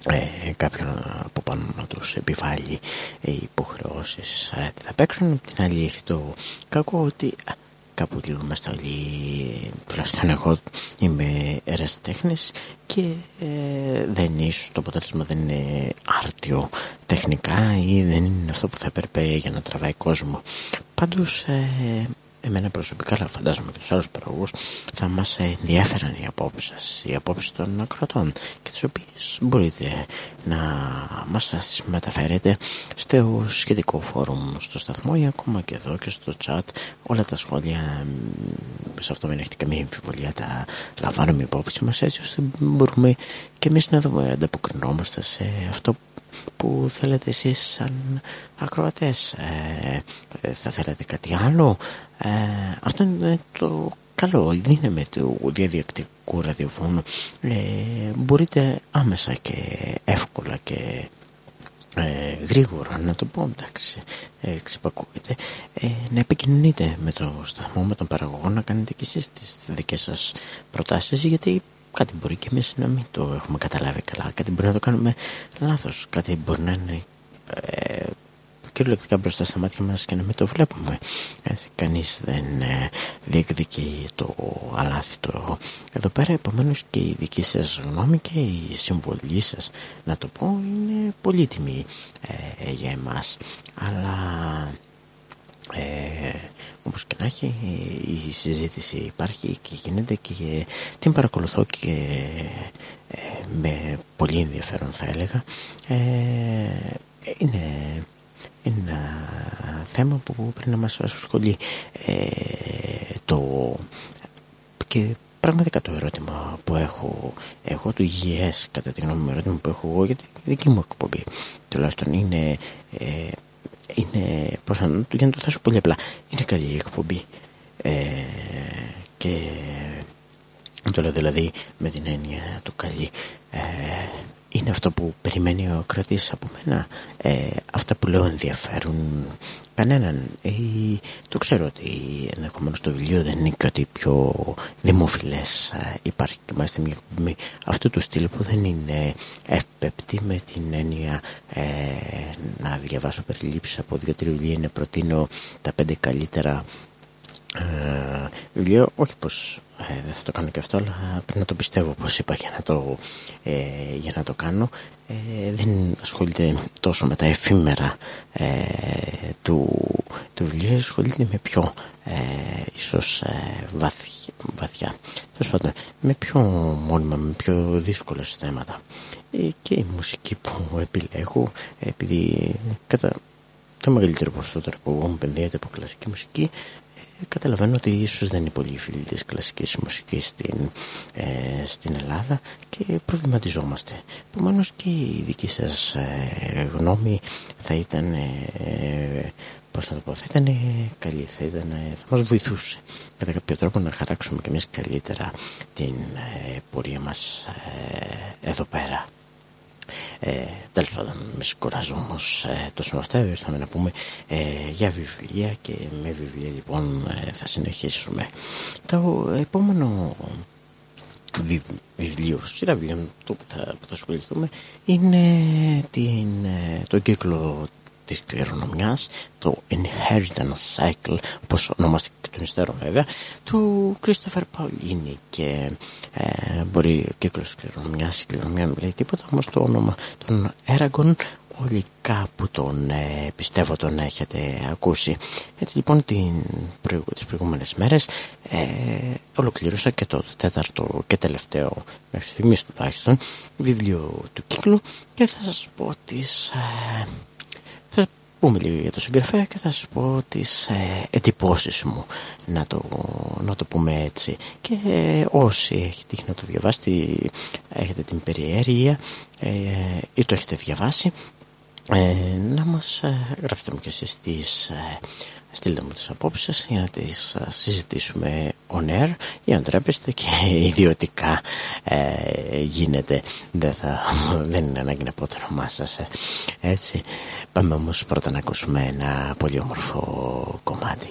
ε, κάποιον από πάνω να τους επιβάλλει ε, υποχρεώσεις. Ε, θα παίξουν την άλλη έχει το κακό ότι κάπου λίγο είμαστε όλοι τουλάχιστον εγώ είμαι ερασιτέχνης και ε, δεν ίσως το αποτέλεσμα δεν είναι άρτιο τεχνικά ή δεν είναι αυτό που θα έπρεπε για να τραβάει κόσμο. Πάντως ε, εμένα προσωπικά, αλλά φαντάζομαι και τους άλλους παραγωγούς, θα μας ενδιαφέραν οι απόψεις σας, οι απόψεις των ακροτών και τις οποίες μπορείτε να μας τις μεταφέρετε στο σχετικό φόρουμ στο σταθμό ή ακόμα και εδώ και στο chat. Όλα τα σχόλια σε αυτό δεν έχετε καμία εμφιβολία τα λαμβάνουμε υπόψη μας έτσι ώστε μπορούμε και εμείς να δούμε ανταποκρινόμαστε σε αυτό που θέλετε εσείς σαν ακροατές ε, ε, θα θέλετε κάτι άλλο; Ε, αυτό είναι το καλό δύναμη του διαδικτυακού ραδιοφώνου ε, μπορείτε άμεσα και εύκολα και ε, γρήγορα να το πω εντάξει ε, ξεπακούεται ε, να επικοινωνείτε με το σταθμό με τον παραγωγό να κάνετε και εσείς τις δικές σας προτάσεις γιατί κάτι μπορεί και εμείς να μην το έχουμε καταλάβει καλά. Κάτι μπορεί να το κάνουμε λάθος. Κάτι μπορεί να είναι ε, κυριολεκτικά μπροστά στα μάτια μας και να μην το βλέπουμε. Έτσι κανείς δεν ε, διεκδικεί το αλάθητο εδώ πέρα. Επομένως και η δική σας γνώμη και η συμβολή σας να το πω είναι πολύτιμη ε, για εμάς. Αλλά ε, όπως και να έχει η συζήτηση υπάρχει και γίνεται και την παρακολουθώ και ε, με πολύ ενδιαφέρον θα έλεγα. Ε, είναι, είναι ένα θέμα που πρέπει να μας ασχολεί ε, το και πραγματικά το ερώτημα που έχω εγώ το υγιές κατά τη γνώμη μου ερώτημα που έχω εγώ για τη δική μου εκπομπή. Τουλάχιστον είναι ε, είναι προσανατολικό για να το θέσω πολύ απλά. Είναι καλή η εκπομπή. Ε, και το λέω δηλαδή με την έννοια του καλή. Ε, είναι αυτό που περιμένει ο κρατής από μένα. Ε, αυτά που λέω ενδιαφέρουν κανέναν. Ε, το ξέρω ότι ενδεχομένως το βιβλίο δεν είναι και ότι πιο δημοφιλές. Ε, υπάρχει και μάλιστα μια εκπομπή αυτού του στυλ που δεν είναι ευπεπτή με την έννοια ε, να διαβάσω περιλήψεις από δύο-τρία βιβλία είναι προτείνω τα πέντε καλύτερα ε, βιβλίο όχι πως ε, δεν θα το κάνω και αυτό αλλά πρέπει να το πιστεύω όπως είπα για να το, ε, για να το κάνω ε, δεν ασχολείται τόσο με τα εφήμερα ε, του, του βιβλίου ασχολείται με πιο ε, ίσως βαθιά, βαθιά πάντων, με πιο μόνιμα με πιο δύσκολα θέματα και η μουσική που επιλέγω επειδή κατά το μεγαλύτερο ποσοστό που εγώ μου πενδύεται από κλασική μουσική καταλαβαίνω ότι ίσως δεν είναι πολύ φίλοι της κλασικής μουσικής στην, ε, στην Ελλάδα και προβληματιζόμαστε. Επομένως και η δική σας ε, γνώμη θα ήταν, ε, πώς να το πω, θα ήταν καλή, θα, ήταν, θα μας βοηθούσε κατά κάποιο τρόπο να χαράξουμε και εμείς καλύτερα την πορεία μας εδώ πέρα. Ε, Τέλος πάντων, με συγχωράζω όμως ε, τόσο με αυτά. Ήρθαμε να πούμε ε, για βιβλία και με βιβλία λοιπόν ε, θα συνεχίσουμε. Το επόμενο βιβλίο, σειρά βιβλίων που θα, που θα ασχοληθούμε είναι την, ε, το κύκλο της κληρονομιάς, το Inheritance Cycle, όπως ονομάστηκε και τον υστέρων βέβαια, του Christopher Paulini και ε, μπορεί ο κύκλος της κληρονομιάς, η κληρονομιά δεν λέει τίποτα, όμως το όνομα των Eragon όλοι κάπου τον ε, πιστεύω τον έχετε ακούσει. Έτσι λοιπόν την προηγου, τις προηγούμενες μέρες ε, ολοκλήρωσα και το τέταρτο και τελευταίο μέχρι στιγμής τουλάχιστον βιβλίο του κύκλου και θα σας πω τις... Ε, πούμε λίγο για το συγγραφέα και θα σας πω τις ε, εντυπώσεις μου να το, να το πούμε έτσι. Και ε, όσοι έχετε τύχει να το διαβάσετε έχετε την περιέργεια ε, ή το έχετε διαβάσει ε, να μας ε, γράψετε μου και εσείς τις στείλτε μου τις απόψεις σας για να τις συζητήσουμε on air ή αν τρέπεστε και (laughs) ιδιωτικά ε, γίνεται. Δεν, θα, (laughs) δεν είναι ανάγκη να πω το όνομά σας ε. έτσι. Πάμε όμως πρώτα να ακούσουμε ένα πολύ όμορφο κομμάτι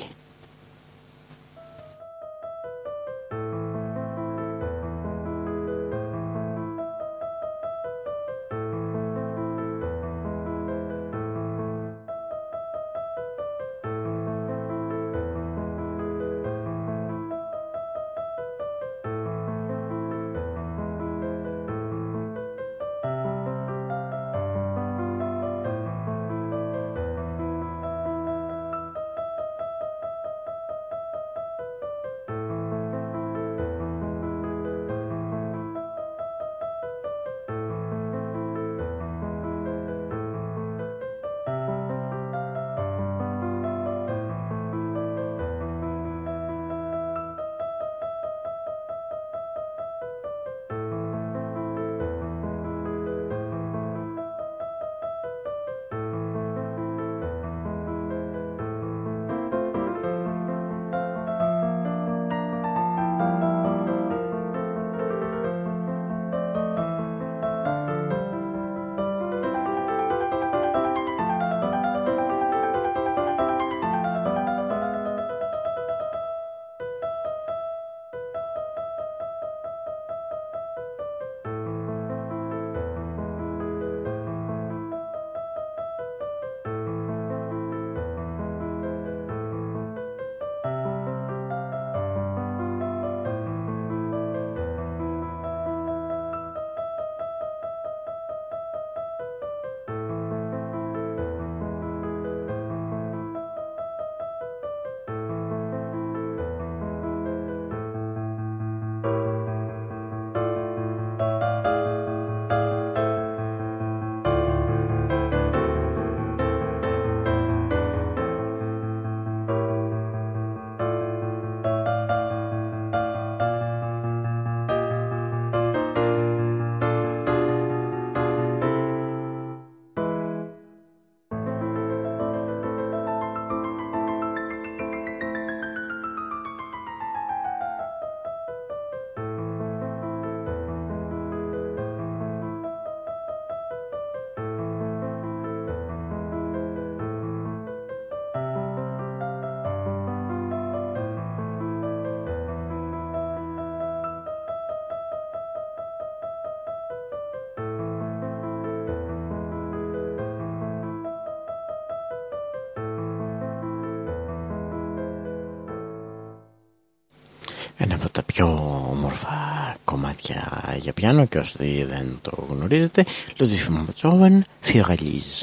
πιο όμορφα κομμάτια για πιάνο και όσοι δεν το γνωρίζετε Λουδίφ Ματσόβεν Φιωραλίζ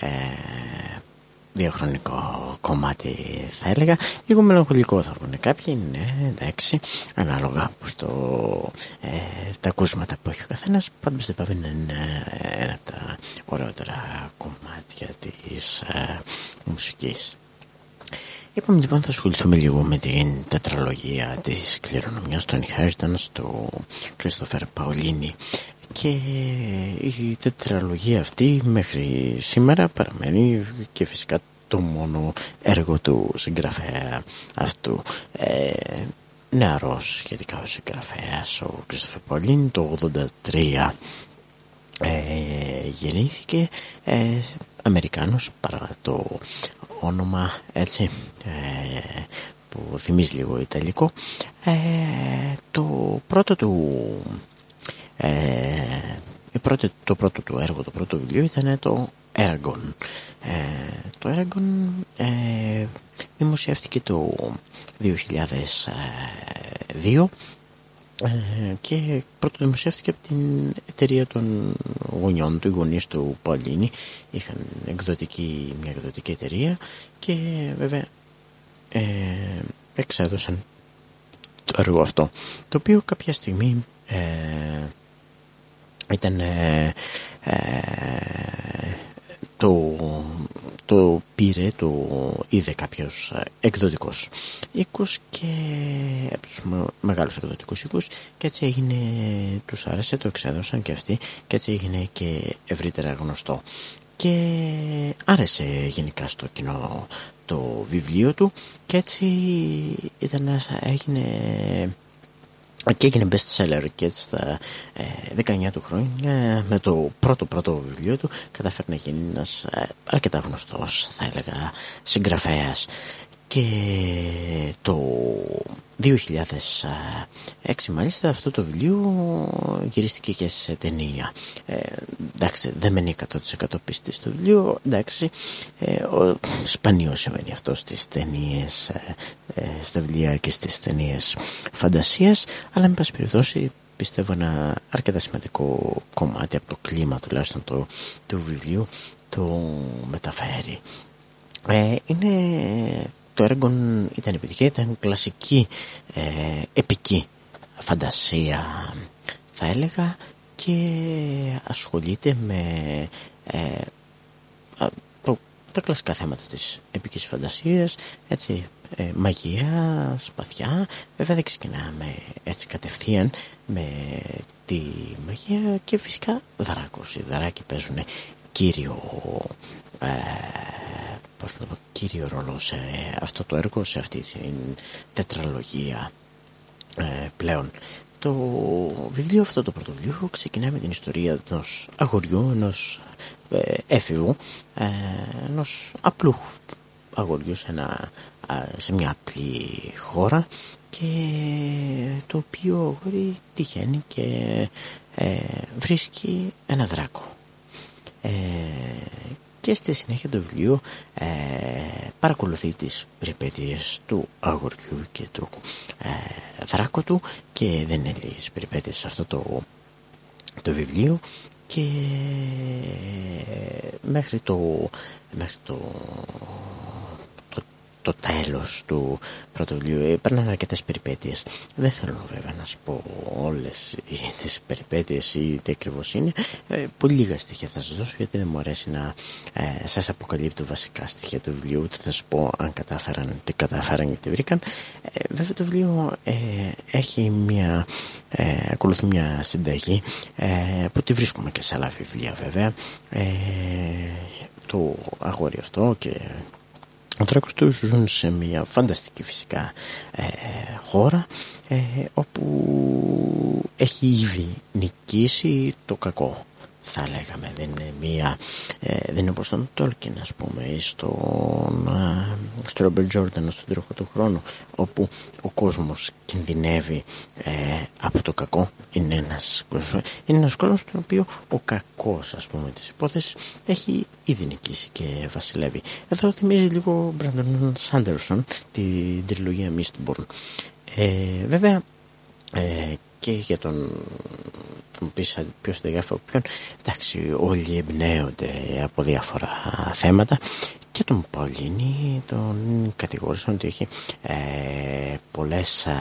ε, διαχρονικό κομμάτι θα έλεγα. Λίγο μελαγχολικό θα πούνε κάποιοι ναι εντάξει. Ανάλογα από το, ε, τα ακούσματα που έχει ο καθένας πάντως δεν πάει να είναι ένα από τα ωραιότερα κομμάτια της ε, μουσικής Είπαμε λοιπόν θα ασχοληθούμε λίγο με την τετραλογία της κληρονομιάς του Inheritance του Christopher Paolini. Και η τετραλογία αυτή μέχρι σήμερα παραμένει και φυσικά το μόνο έργο του συγγραφέα αυτού. Ε, νεαρός σχετικά ο συγγραφέας ο Christopher Paolini το 83 ε, γεννήθηκε ε, Αμερικάνος παρά το όνομα έτσι ε, που θυμίζει λίγο Ιταλικό ε, το πρώτο του ε, το πρώτο του έργο, το πρώτο βιβλίο ήταν το Eragon. Ε, το Eragon ε, δημοσιεύτηκε το 2002 ε, και πρώτο δημοσιεύτηκε από την εταιρεία των γονιών του, οι γονείς του Πολίνη είχαν εκδοτική, μια εκδοτική εταιρεία και βέβαια ε, εξέδωσαν το έργο αυτό το οποίο κάποια στιγμή ε, ήταν ε, το, το πήρε, το είδε κάποιος εκδοτικός οίκος και από τους μεγάλους εκδοτικούς οίκους και έτσι έγινε, τους άρεσε, το εξέδωσαν και αυτοί και έτσι έγινε και ευρύτερα γνωστό. Και άρεσε γενικά στο κοινό το βιβλίο του και έτσι ήταν, έγινε και έγινε best seller και στα 19 του χρόνια με το πρώτο πρώτο βιβλίο του. Καταφέρει να γίνει ένας ε, αρκετά γνωστός θα έλεγα συγγραφέας και το 2006 μάλιστα αυτό το βιβλίο γυρίστηκε και σε ταινία. Ε, εντάξει δεν μένει 100% πίστη στο βιβλίο. Εντάξει ε, ο, σπανίως σημαίνει αυτό στις ταινίες ε, ε, στα βιβλία και στις ταινίες φαντασίας. Αλλά με πάση περιπτώσει πιστεύω ένα αρκετά σημαντικό κομμάτι από το κλίμα τουλάχιστον το, του βιβλίου το μεταφέρει. Ε, είναι το έργο ήταν επιτυχία, ήταν κλασική ε, επική φαντασία θα έλεγα και ασχολείται με ε, τα κλασικά θέματα της επικής φαντασίας, έτσι, ε, μαγεία, σπαθιά, βέβαια δεν ξεκινάμε έτσι κατευθείαν με τη μαγεία και φυσικά δράκος. Οι δράκοι παίζουν κύριο ε, πώς το πω, κύριο ρόλο σε αυτό το έργο, σε αυτή την τετραλογία ε, πλέον. Το βιβλίο αυτό το πρωτοβουλίο ξεκινάει με την ιστορία ενός αγοριού, ενός ε, έφηβου, ε, ενός απλού αγοριού σε, ένα, σε μια απλή χώρα και το οποίο αγόρι τυχαίνει και ε, βρίσκει ένα δράκο. Ε, και στη συνέχεια το βιβλίο ε, παρακολουθεί τις περιπέτειες του αγοριού και του ε, δράκου του και δεν είναι λίγες περιπέτειες σε αυτό το, το βιβλίο και μέχρι το, μέχρι το το τέλος του πρωτοβουλίου. Έπαιρναν αρκετές περιπέτειες. Δεν θέλω βέβαια να σου πω όλες τις περιπέτειες ή τι ακριβώς είναι. Ε, πολύ λίγα στοιχεία θα σας δώσω γιατί δεν μου αρέσει να ε, σας αποκαλύπτω βασικά στοιχεία του βιβλίου. Ούτε θα σας πω αν κατάφεραν τι κατάφεραν και τι βρήκαν. Ε, βέβαια το βιβλίο ε, έχει μια ε, ακολουθεί μια συνταγή ε, που τη βρίσκουμε και σε άλλα βιβλία βέβαια. Ε, το αγόρι αυτό και ο Δράκος του ζουν σε μια φανταστική φυσικά ε, χώρα ε, όπου έχει ήδη νικήσει το κακό θα λέγαμε δεν είναι μία ε, δεν είναι όπως τον Τόλκιν ας πούμε ή στον ε, στο Ρόμπερ Τζόρνταν στον τρόπο του χρόνου όπου ο κόσμος κινδυνεύει ε, από το κακό. Είναι ένας, είναι ένας κόσμος στον οποίο ο κακός ας πούμε της υπόθεσης έχει ήδη νικήσει και βασιλεύει. Εδώ θυμίζει λίγο Μπραντον Σάντερσον την τριλογία Mistborn. Ε, βέβαια ε, και για τον θα μου πεις ποιος διαγράφει από ποιον. Εντάξει όλοι εμπνέονται από διάφορα θέματα. Και τον Πολίνη τον κατηγόρησαν ότι έχει ε, πολλές ε,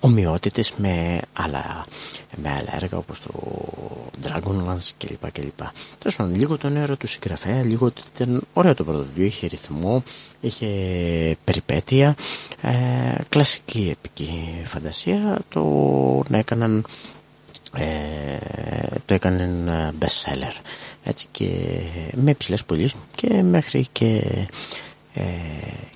ομοιότητες με άλλα, με άλλα έργα όπως το Dragonlance κλπ. κλπ. Τέλος πάντων, λίγο το νερό του συγγραφέα, λίγο ήταν ωραίο το πρώτο είχε ρυθμό, είχε περιπέτεια, ε, κλασική επική φαντασία, το να έκαναν ε, το έκαναν best seller έτσι και με υψηλές πωλήσεις και μέχρι και ε,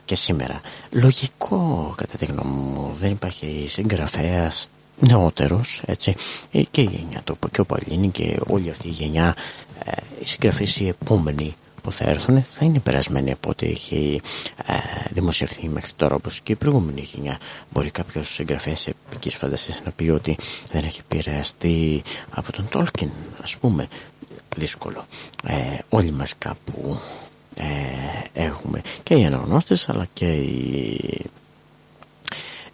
και σήμερα. Λογικό κατά τη γνώμη μου δεν υπάρχει συγγραφέας νεότερος έτσι. Ε, και η γενιά το και ο Παλίνη και όλη αυτή η γενιά ε, οι συγγραφείς οι επόμενοι που θα έρθουν θα είναι περασμένοι από ό,τι έχει ε, δημοσιευθεί μέχρι τώρα όπως και η προηγούμενη γενιά. Μπορεί κάποιος συγγραφέας επικής φαντασίας να πει ότι δεν έχει επηρεαστεί από τον Τόλκιν ας πούμε. Δύσκολο. Ε, όλοι μας κάπου ε, έχουμε. Και οι αναγνώστες αλλά και οι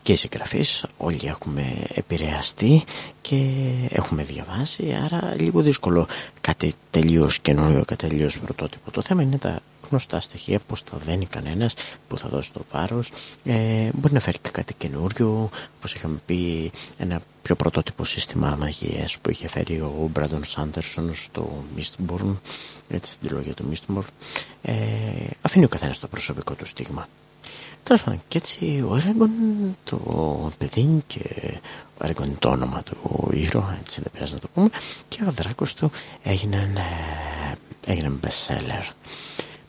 και οι συγγραφείς όλοι έχουμε επηρεαστεί και έχουμε διαβάσει άρα λίγο δύσκολο. Κάτι τελείως καινούριο, κάτι τελείως πρωτότυπο. Το θέμα είναι τα γνωστά στοιχεία πως τα δένει κανένας που θα δώσει το πάρος. Ε, μπορεί να φέρει και κάτι καινούριο όπως είχαμε πει ένα πιο πρωτότυπο σύστημα μαγείας που είχε φέρει ο Μπράντον Σάντερσον στο Mistborn έτσι στην τριλογία του Mistborn ε, αφήνει ο καθένας το προσωπικό του στίγμα Τέλος πάντων, και έτσι ο Έραγκον το παιδί και ο Έραγκον είναι το όνομα του ήρωα, έτσι δεν πειράζει να το πούμε, και ο δράκος του έγιναν, ε, έγιναν best seller.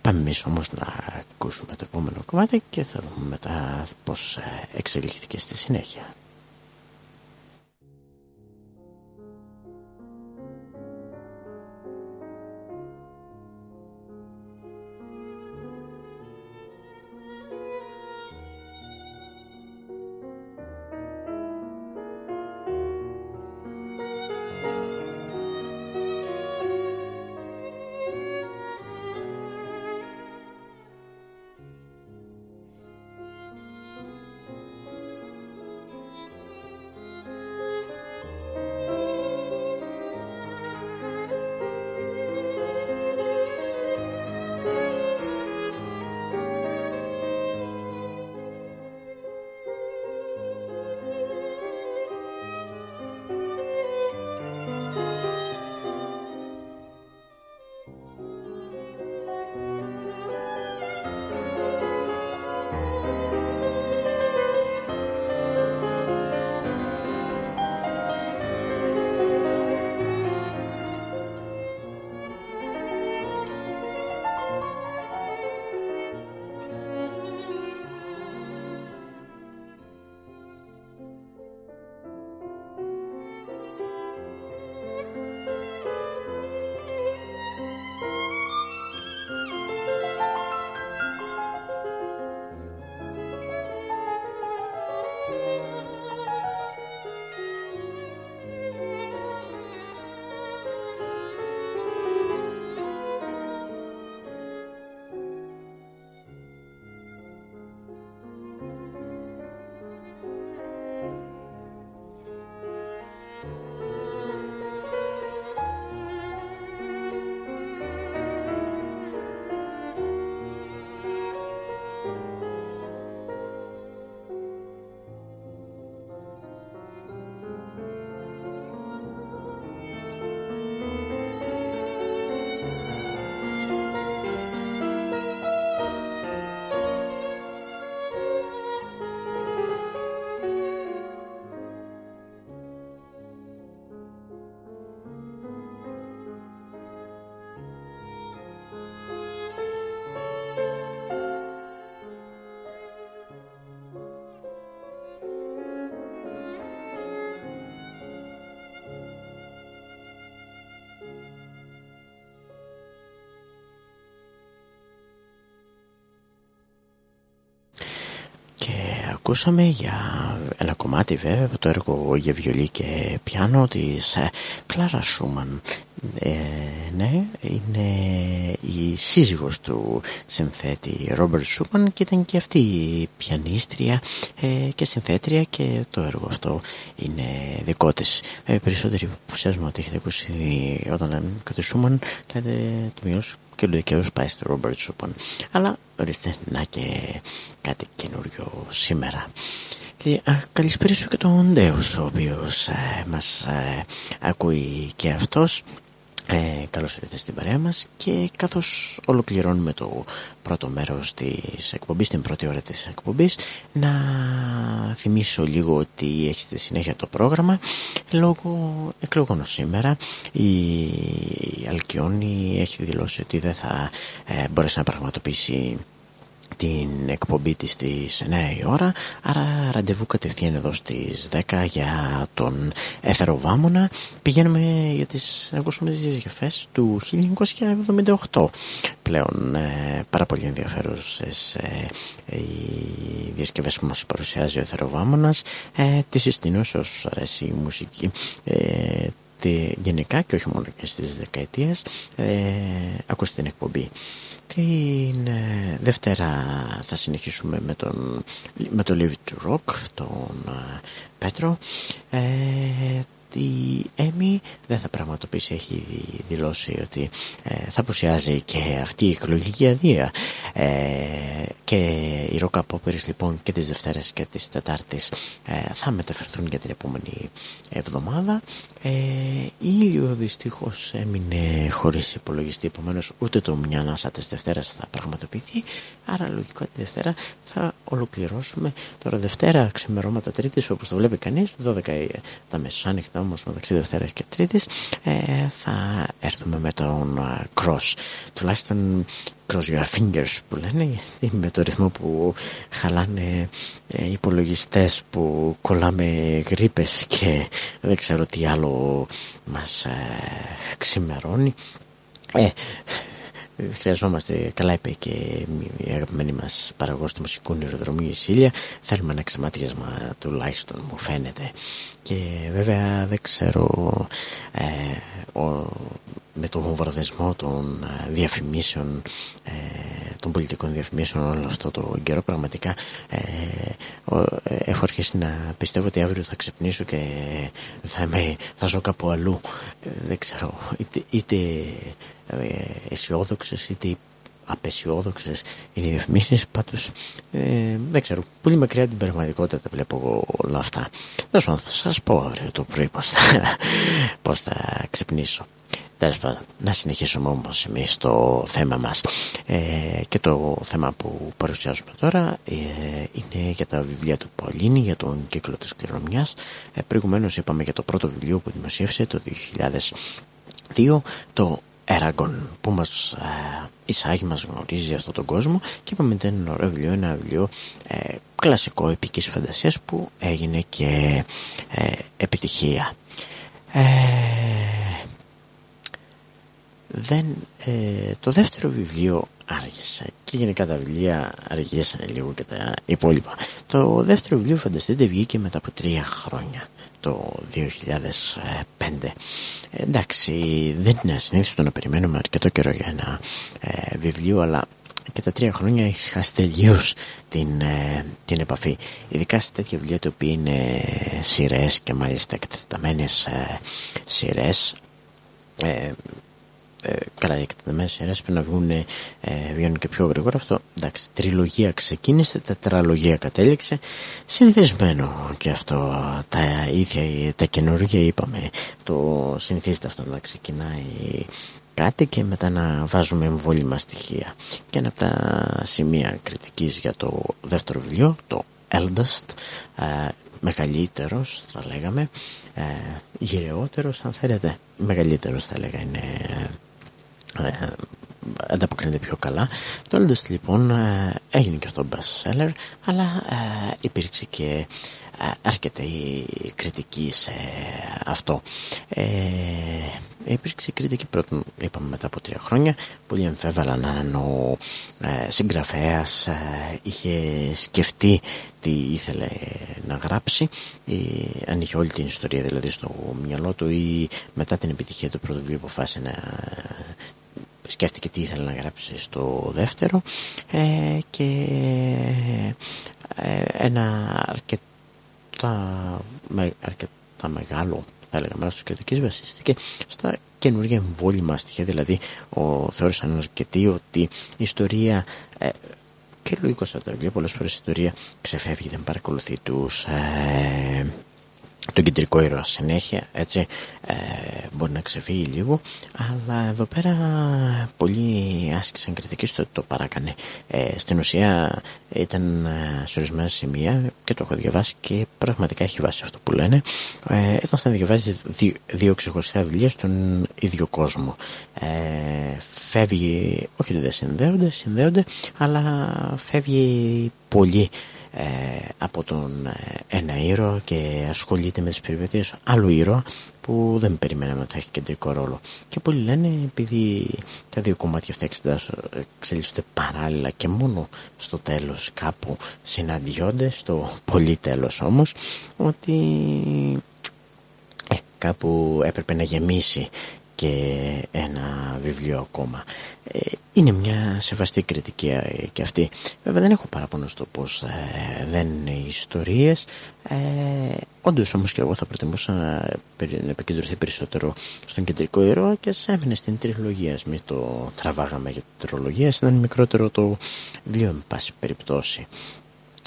Πάμε εμείς όμως να ακούσουμε το επόμενο κομμάτι και θα δούμε μετά πώς ε, εξελίχθηκε στη συνέχεια. Ακούσαμε για ένα κομμάτι βέβαια το έργο για βιολί και πιάνο της Κλάρα Σούμαν. Ε, ναι είναι η σύζυγος του συνθέτη Ρόμπερτ Σούμαν και ήταν και αυτή η πιανίστρια ε, και συνθέτρια και το έργο αυτό είναι δικό της. Ε, περισσότεροι που ξέρουμε ότι έχετε ακούσει όταν λέμε κατά Σούμαν λέτε το μειώσου και ο δικαίως πάει στο Ρόμπερτ Σούπον αλλά ορίστε να και κάτι καινούριο σήμερα. Και καλησπέρισω και τον Ντέους ο οποίος ε, μας ε, ακούει και αυτός. Ε, καλώς ήρθατε στην παρέα μας και καθώς ολοκληρώνουμε το πρώτο μέρος της εκπομπής, την πρώτη ώρα της εκπομπής να θυμίσω λίγο ότι έχει στη συνέχεια το πρόγραμμα. Λόγω εκλογών σήμερα η Αλκιόνη έχει δηλώσει ότι δεν θα ε, μπορέσει να πραγματοποιήσει την εκπομπή της στις 9 η ώρα. Άρα ραντεβού κατευθείαν εδώ στις 10 για τον Έθερο πηγαίνουμε για τις ακούσουμε τις διασκευές του 1978 πλέον ε, πάρα πολύ ενδιαφέρουσες ε, οι διασκευές που μας παρουσιάζει ο Έθερο ε, τη συστήνω όσους αρέσει η μουσική. Ε, γενικά και όχι μόνο και στις δεκαετίες. Ε, ακούστε την εκπομπή την ε, Δευτέρα θα συνεχίσουμε με, τον, με το Live to Rock, τον ε, Πέτρο. Ε, η Έμι δεν θα πραγματοποιήσει, έχει δηλώσει ότι ε, θα αποσιάζει και αυτή η εκλογική αδεία. Ε, και οι Rock λοιπόν και τις Δευτέρες και τις Τετάρτης ε, θα μεταφερθούν για την επόμενη εβδομάδα. Ε, ήλιο δυστυχώς έμεινε χωρίς υπολογιστή, επομένως ούτε το μιανάσα της Δευτέρας θα πραγματοποιηθεί, άρα λογικό τη Δευτέρα θα ολοκληρώσουμε. Τώρα Δευτέρα ξημερώματα Τρίτης όπως το βλέπει κανείς, 12 τα μεσάνυχτα όμως μεταξύ Δευτέρας και Τρίτης ε, θα έρθουμε με τον uh, cross. Τουλάχιστον cross your fingers που λένε με το ρυθμό που χαλάνε ε, υπολογιστές που κολλάμε γρήπες και δεν ξέρω τι άλλο μας ε, ξημερώνει. Ε, χρειαζόμαστε, καλά είπε και η αγαπημένη μας παραγωγός του μουσικού νεροδρομίου η Σίλια, θέλουμε ένα ξεματίασμα τουλάχιστον μου φαίνεται. Και βέβαια δεν ξέρω ε, ο, με τον βομβαρδισμό των ε, διαφημίσεων ε, των πολιτικών διαφημίσεων όλο αυτό το καιρό πραγματικά ε, ε, έχω αρχίσει να πιστεύω ότι αύριο θα ξυπνήσω και θα, με, θα ζω κάπου αλλού δεν ξέρω είτε, είτε αισιόδοξες είτε απεσιόδοξες είναι οι διαφημίσεις. Πάντως ε, δεν ξέρω. Πολύ μακριά την πραγματικότητα τα βλέπω εγώ όλα αυτά. Δεν θα σας πω αύριο το πρωί πώς θα, (laughs) πώς θα ξυπνήσω. Τέλος πάντων, να συνεχίσουμε όμως εμείς το θέμα μας. Ε, και το θέμα που παρουσιάζουμε τώρα ε, είναι για τα βιβλία του Πολίνη, για τον κύκλο της κληρονομιάς. Ε, Προηγουμένως είπαμε για το πρώτο βιβλίο που δημοσίευσε το 2002, το Eragon που μας ε, εισάγει, μας γνωρίζει για αυτόν τον κόσμο και είπαμε ότι είναι ένα ωραίο βιβλίο, ένα βιβλίο ε, κλασικό επικής φαντασίας που έγινε και ε, επιτυχία. Ε, δεν, το δεύτερο βιβλίο άργησε και γενικά τα βιβλία αργήσανε λίγο και τα υπόλοιπα. Το δεύτερο βιβλίο φανταστείτε βγήκε μετά από τρία χρόνια το 2005 εντάξει δεν είναι ασυνήθιστο να περιμένουμε αρκετό καιρό για ένα ε, βιβλίο αλλά και τα τρία χρόνια έχει χάσει τελείως την, ε, την επαφή ειδικά σε τέτοια βιβλία τα οποία είναι σειρές και μάλιστα εκτεταμένες ε, σειρές ε, ε, καλά οι εκτεταμένες σειρές πρέπει να βγουν, ε, βγαίνουν και πιο γρήγορα. Αυτό εντάξει τριλογία ξεκίνησε τετραλογία κατέληξε. Συνηθισμένο και αυτό τα ίδια τα καινούργια είπαμε. Το συνηθίζεται αυτό να ξεκινάει κάτι και μετά να βάζουμε εμβόλυμα στοιχεία. Και ένα από τα σημεία κριτικής για το δεύτερο βιβλίο το Eldest ε, μεγαλύτερος θα λέγαμε ε, γυρεότερος αν θέλετε μεγαλύτερος θα λέγα είναι ε, ανταποκρίνεται πιο καλά. Το Eldest λοιπόν ε, έγινε και αυτό best seller αλλά ε, υπήρξε και αρκετή κριτική σε αυτό. Ε, υπήρξε κριτική πρώτον, είπαμε μετά από τρία χρόνια. Πολλοί εμφέβαλαν αν ο ε, συγγραφέας είχε σκεφτεί τι ήθελε να γράψει ή αν είχε όλη την ιστορία δηλαδή στο μυαλό του ή μετά την επιτυχία του πρώτου βιβλίου αποφάσισε να σκέφτηκε τι ήθελε να γράψει στο δεύτερο ε, και ε, ένα αρκετά, με, αρκετά μεγάλο θα έλεγα μέρος της κριτικής βασίστηκε στα καινούργια εμβόλυμα στοιχεία. Δηλαδή ο, θεώρησαν αρκετοί ότι η ιστορία ε, και λογικός αυτό το βιβλίο πολλές φορές η ιστορία ξεφεύγει δεν παρακολουθεί τους ε, τον κεντρικό ήρωα συνέχεια έτσι ε, μπορεί να ξεφύγει λίγο αλλά εδώ πέρα πολλοί άσκησαν κριτική στο ότι το παράκανε. Ε, στην ουσία ήταν ε, σε ορισμένα σημεία και το έχω διαβάσει και πραγματικά έχει βάσει αυτό που λένε. Ε, ήταν σαν να διαβάζει δύο, δύο ξεχωριστά βιβλία στον ίδιο κόσμο. Ε, φεύγει, όχι ότι δεν συνδέονται συνδέονται αλλά φεύγει πολύ. ε, από τον ε, ένα ήρωα και ασχολείται με τις περιπέτειες άλλου ήρωα που δεν περιμέναμε ότι θα έχει κεντρικό ρόλο. Και πολλοί λένε επειδή τα δύο κομμάτια αυτά εξελίσσονται παράλληλα και μόνο στο τέλος κάπου συναντιόνται, στο πολύ τέλος όμως, ότι ε, κάπου έπρεπε να γεμίσει και ένα βιβλίο ακόμα. Ε, είναι μια σεβαστή κριτική ε, και αυτή. Βέβαια δεν έχω παράπονο στο πως ε, δεν είναι ιστορίες. Ε, όντως όμως και εγώ θα προτιμούσα να, επικεντρωθεί περισσότερο στον κεντρικό ήρωα και σε έμεινε στην τριλογία. Μην το τραβάγαμε για την τριλογία, ήταν μικρότερο το βιβλίο με πάση περιπτώσει.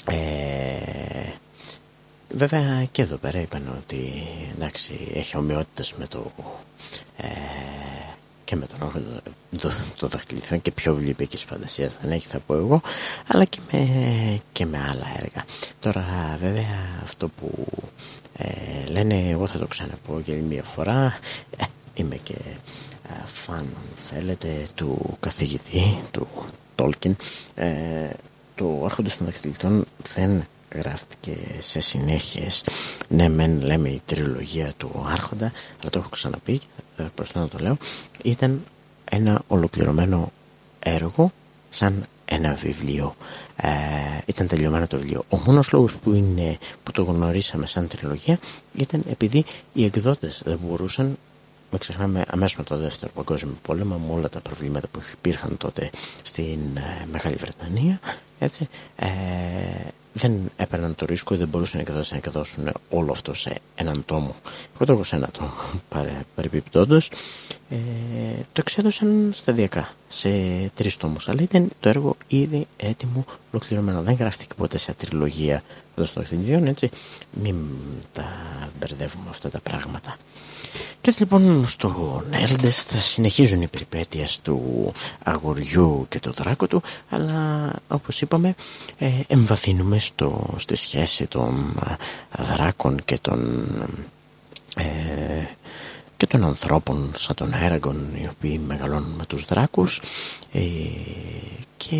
Ε, βέβαια και εδώ πέρα είπαν ότι εντάξει, έχει ομοιότητες με το ε, και με τον όρο το, το, το και πιο βλήπικης φαντασίας δεν έχει θα πω εγώ αλλά και με, και με άλλα έργα. Τώρα βέβαια αυτό που ε, λένε εγώ θα το ξαναπώ για μία φορά. Ε, είμαι και ε, φαν αν θέλετε του καθηγητή του Τόλκιν ε, το άρχοντος των δαχτυλιτών δεν γράφτηκε σε συνέχειες. Ναι μεν λέμε η τριλογία του Άρχοντα αλλά το έχω ξαναπεί προς να το λέω ήταν ένα ολοκληρωμένο έργο σαν ένα βιβλίο. Ε, ήταν τελειωμένο το βιβλίο. Ο μόνος λόγος που, είναι, που το γνωρίσαμε σαν τριλογία ήταν επειδή οι εκδότες δεν μπορούσαν με ξεχνάμε αμέσως με το δεύτερο παγκόσμιο πόλεμο με όλα τα προβλήματα που υπήρχαν τότε στην ε, Μεγάλη Βρετανία έτσι, ε, δεν έπαιρναν το ρίσκο, δεν μπορούσαν να εκδώσουν όλο αυτό σε έναν τόμο. Εγώ το έχω σε ένα τόμο (laughs) παρεμπιπτόντως. Ε, το εξέδωσαν σταδιακά σε τρεις τόμους, αλλά ήταν το έργο ήδη έτοιμο, ολοκληρωμένο. Δεν γράφτηκε ποτέ σε τριλογία εδώ στο έτσι. Μην τα μπερδεύουμε αυτά τα πράγματα. Και έτσι λοιπόν στο Νέλντες θα συνεχίζουν οι περιπέτειες του αγοριού και του δράκου του αλλά όπως είπαμε ε, εμβαθύνουμε στο, στη σχέση των ε, δράκων και των ε, και των ανθρώπων σαν των έργων οι οποίοι μεγαλώνουν με τους δράκους. Ε, και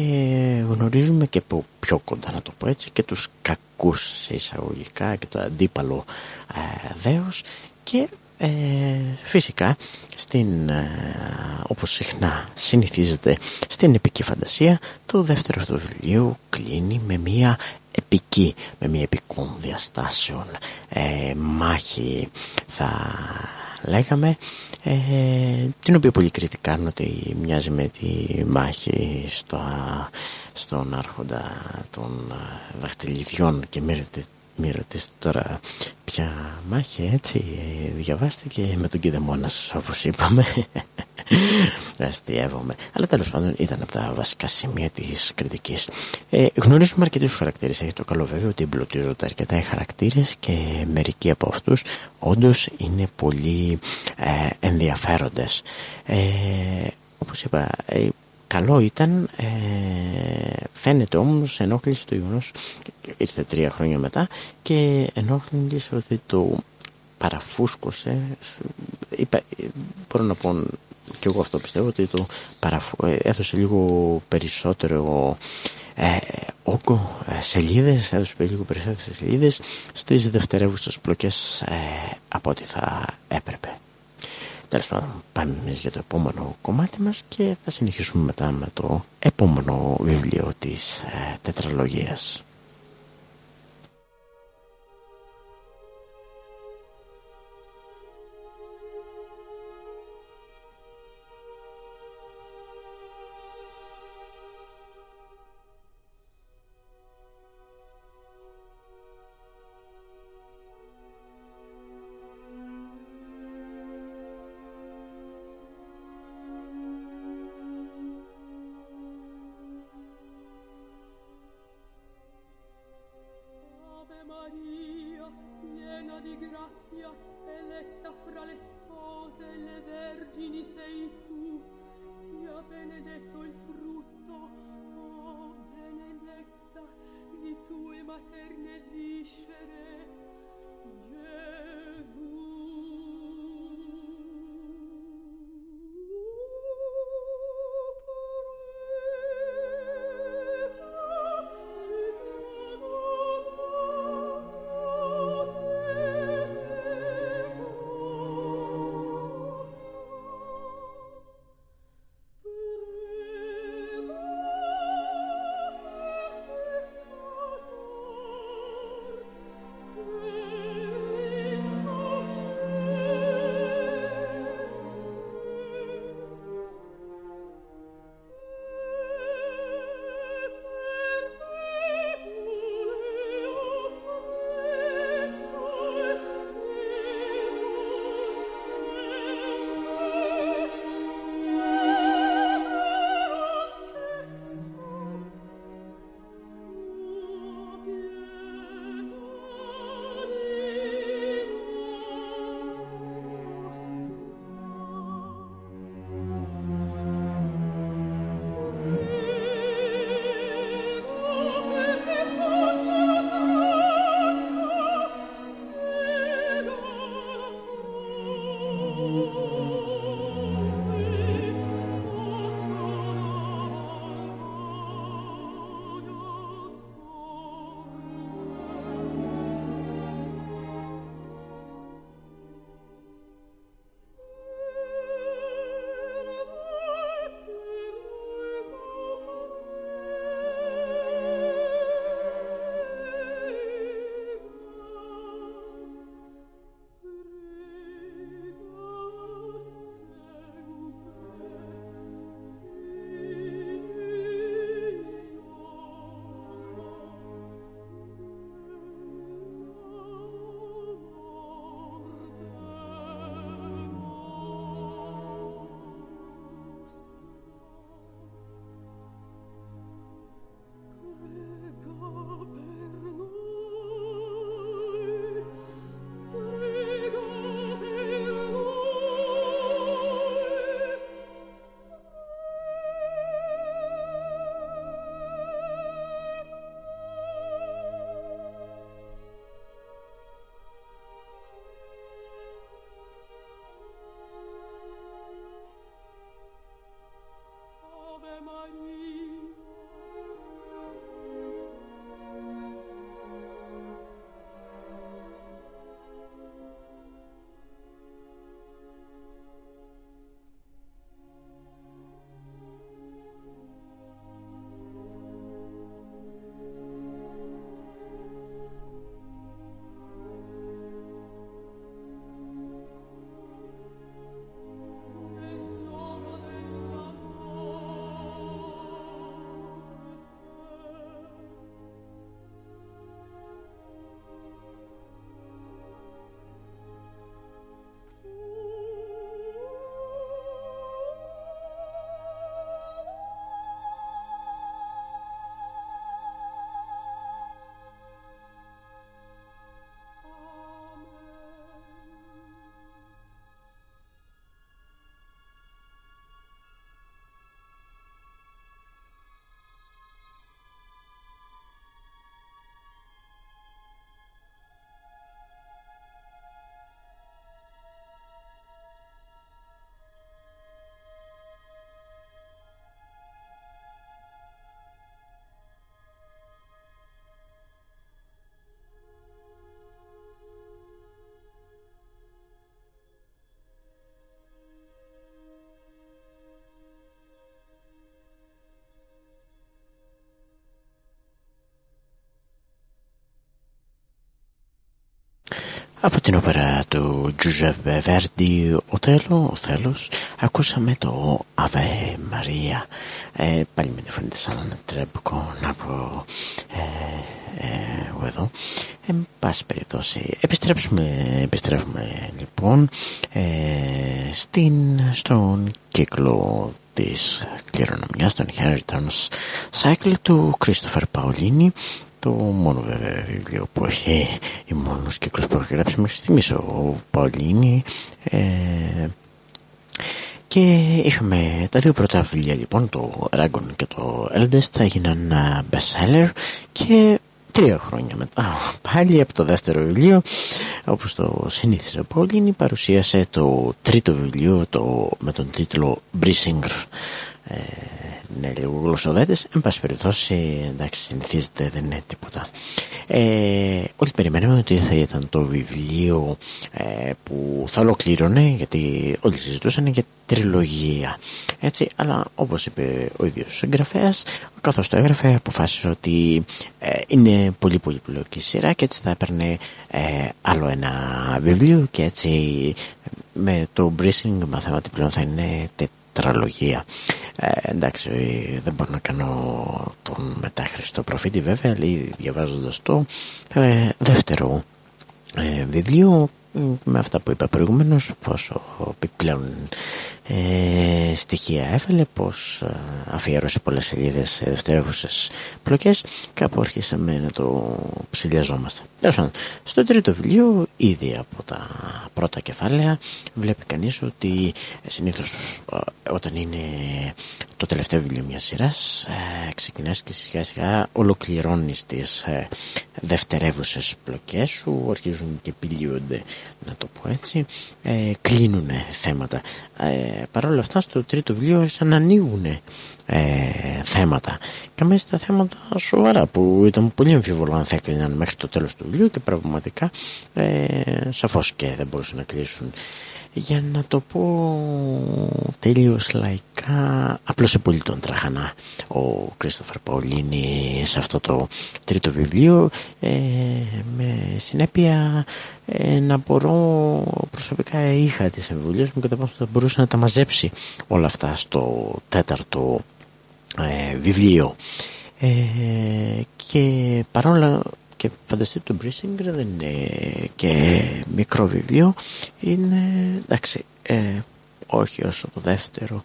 γνωρίζουμε και από πιο κοντά να το πω έτσι και τους κακούς εισαγωγικά και το αντίπαλο ε, δέος. Και ε, φυσικά στην, ε, όπως συχνά συνηθίζεται στην επική φαντασία το δεύτερο αυτό βιβλίο κλείνει με μια επική με μια επικών διαστάσεων. Ε, μάχη θα λέγαμε ε, την οποία πολύ κριτικάρουν ότι μοιάζει με τη μάχη στο, στον άρχοντα των δαχτυλιδιών και μύρεται μη ρωτήσετε τώρα ποια μάχη έτσι διαβάστηκε με τον Κιδεμόνα όπως είπαμε. (laughs) Αστείευομαι. Αλλά τέλος πάντων ήταν από τα βασικά σημεία της κριτικής. Ε, γνωρίζουμε αρκετούς χαρακτήρες. Έχει το καλό βέβαιο ότι εμπλουτίζονται αρκετά οι χαρακτήρες και μερικοί από αυτούς όντως είναι πολύ ε, ενδιαφέροντες. Ε, όπως είπα ε, καλό ήταν ε, φαίνεται όμως ενόχληση του γεγονός ήρθε τρία χρόνια μετά και ενόχλησης ότι το παραφούσκωσε είπα, μπορώ να πω και εγώ αυτό πιστεύω ότι το παραφου, ε, έδωσε λίγο περισσότερο ε, όγκο ε, σελίδες έδωσε λίγο περισσότερες σελίδες στις δευτερεύουσες πλοκές ε, από ό,τι θα έπρεπε Τέλος πάντων, πάμε εμείς για το επόμενο κομμάτι μας και θα συνεχίσουμε μετά με το επόμενο βιβλίο της ε, τετραλογίας. Friday. Από την όπερα του Giuseppe Verdi «Οτέλο», «Ο Θέλος», ακούσαμε το «Αβέ Μαρία». Ε, πάλι με τη φωνή της Τρέμπκο να πω ε, ε, εδώ. Εν πάση περιπτώσει, επιστρέψουμε, επιστρέφουμε λοιπόν ε, στην, στον κύκλο της κληρονομιάς των Inheritance Cycle του Christopher Paolini το μόνο βέβαια βιβλίο που έχει η μόνος κύκλος που έχει γράψει μέχρι στιγμής ο Παολίνη ε, και είχαμε τα δύο πρώτα βιβλία λοιπόν το Dragon και το Eldest έγιναν ε, bestseller και τρία χρόνια μετά πάλι από το δεύτερο βιβλίο όπως το συνήθιζε ο Παολίνη παρουσίασε το τρίτο βιβλίο το, με τον τίτλο Brisinger ε, ναι, λίγο γλωσσοδέτες. Εν πάση περιπτώσει, εντάξει, συνηθίζεται, δεν είναι τίποτα. Ε, όλοι περιμέναμε ότι θα ήταν το βιβλίο ε, που θα ολοκλήρωνε, γιατί όλοι συζητούσαν για τριλογία. Έτσι, αλλά όπως είπε ο ίδιος ο εγγραφέας, καθώς το έγραφε αποφάσισε ότι ε, είναι πολύ πολύ πλοκή σειρά και έτσι θα έπαιρνε ε, άλλο ένα βιβλίο και έτσι με το Bracing μαθαίνω ότι πλέον θα είναι τετραλογία. Ε, εντάξει, δεν μπορώ να κάνω τον μετάχρηστο προφήτη βέβαια, αλλά διαβάζοντας το ε, δεύτερο ε, βιβλίο με αυτά που είπα προηγουμένως πόσο επιπλέον ε, στοιχεία. Έφερε πως ε, αφιέρωσε πολλές σελίδες σε δευτερεύουσες πλοκές κάπου αρχίσαμε να το ψηλιαζόμαστε. Στο τρίτο βιβλίο ήδη από τα πρώτα κεφάλαια βλέπει κανείς ότι συνήθως ε, όταν είναι το τελευταίο βιβλίο μιας σειράς ε, ξεκινάς και σιγά σιγά ολοκληρώνεις τις ε, δευτερεύουσες πλοκές σου αρχίζουν και πηλίονται να το πω έτσι ε, κλείνουν θέματα. Ε, Παρ' όλα αυτά στο τρίτο βιβλίο σαν να ανοίγουν ε, θέματα. Και μέσα στα θέματα σοβαρά που ήταν πολύ αμφίβολο αν θα έκλειναν μέχρι το τέλος του βιβλίου και πραγματικά ε, σαφώς και δεν μπορούσαν να κλείσουν για να το πω τελείως λαϊκά απλώς πολύ τον τραχανά ο Κρίστοφερ Παολίνη σε αυτό το τρίτο βιβλίο. Ε, με συνέπεια ε, να μπορώ προσωπικά είχα τις εμβολίες μου κατά πόσο θα μπορούσε να τα μαζέψει όλα αυτά στο τέταρτο ε, βιβλίο. Ε, και παρόλα και φανταστείτε το Brisinger δεν είναι και μικρό βιβλίο είναι εντάξει ε, όχι όσο το δεύτερο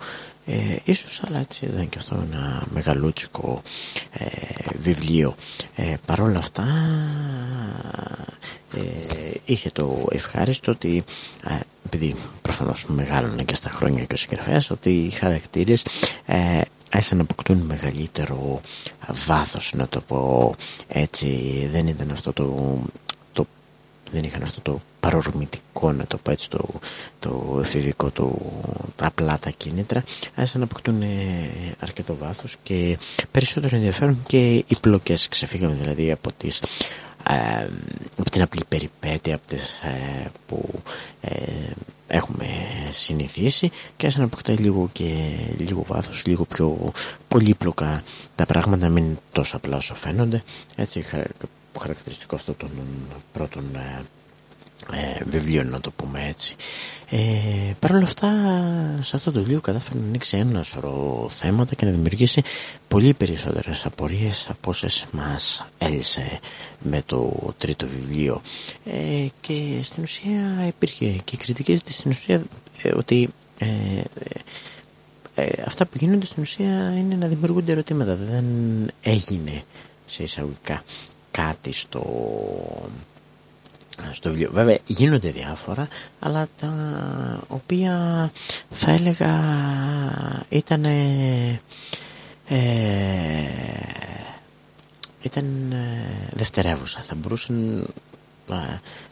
ε, ίσως αλλά έτσι δεν είναι και αυτό ένα μεγαλούτσικο ε, βιβλίο. Ε, παρόλα αυτά ε, είχε το ευχάριστο ότι ε, επειδή προφανώς μεγάλωνε και στα χρόνια και ο συγγραφέας ότι οι χαρακτήρες ε, άρχισαν να αποκτούν μεγαλύτερο βάθος να το πω έτσι. Δεν ήταν αυτό το, το δεν είχαν αυτό το παρορμητικό να το πω έτσι το, το εφηβικό το, απλά τα κίνητρα. Άρχισαν να αποκτούν ε, αρκετό βάθος και περισσότερο ενδιαφέρον και οι πλοκές ξεφύγαμε δηλαδή από τις ε, από την απλή περιπέτεια από τις, ε, που ε, έχουμε συνηθίσει και άρχισε να αποκτάει λίγο και λίγο βάθος, λίγο πιο πολύπλοκα τα πράγματα μην είναι τόσο απλά όσο φαίνονται. Έτσι χαρακτηριστικό αυτό των πρώτων ε, βιβλίο να το πούμε έτσι. Ε, Παρ' όλα αυτά σε αυτό το βιβλίο κατάφερε να ανοίξει ένα σωρό θέματα και να δημιουργήσει πολύ περισσότερες απορίες από όσες μας έλυσε με το τρίτο βιβλίο. Ε, και στην ουσία υπήρχε και η κριτική στην ουσία ε, ότι ε, ε, αυτά που γίνονται στην ουσία είναι να δημιουργούνται ερωτήματα. Δεν έγινε σε εισαγωγικά κάτι στο στο βιβλίο. Βέβαια γίνονται διάφορα, αλλά τα οποία θα έλεγα ήταν ε, ήταν ε, δευτερεύουσα. Θα μπορούσαν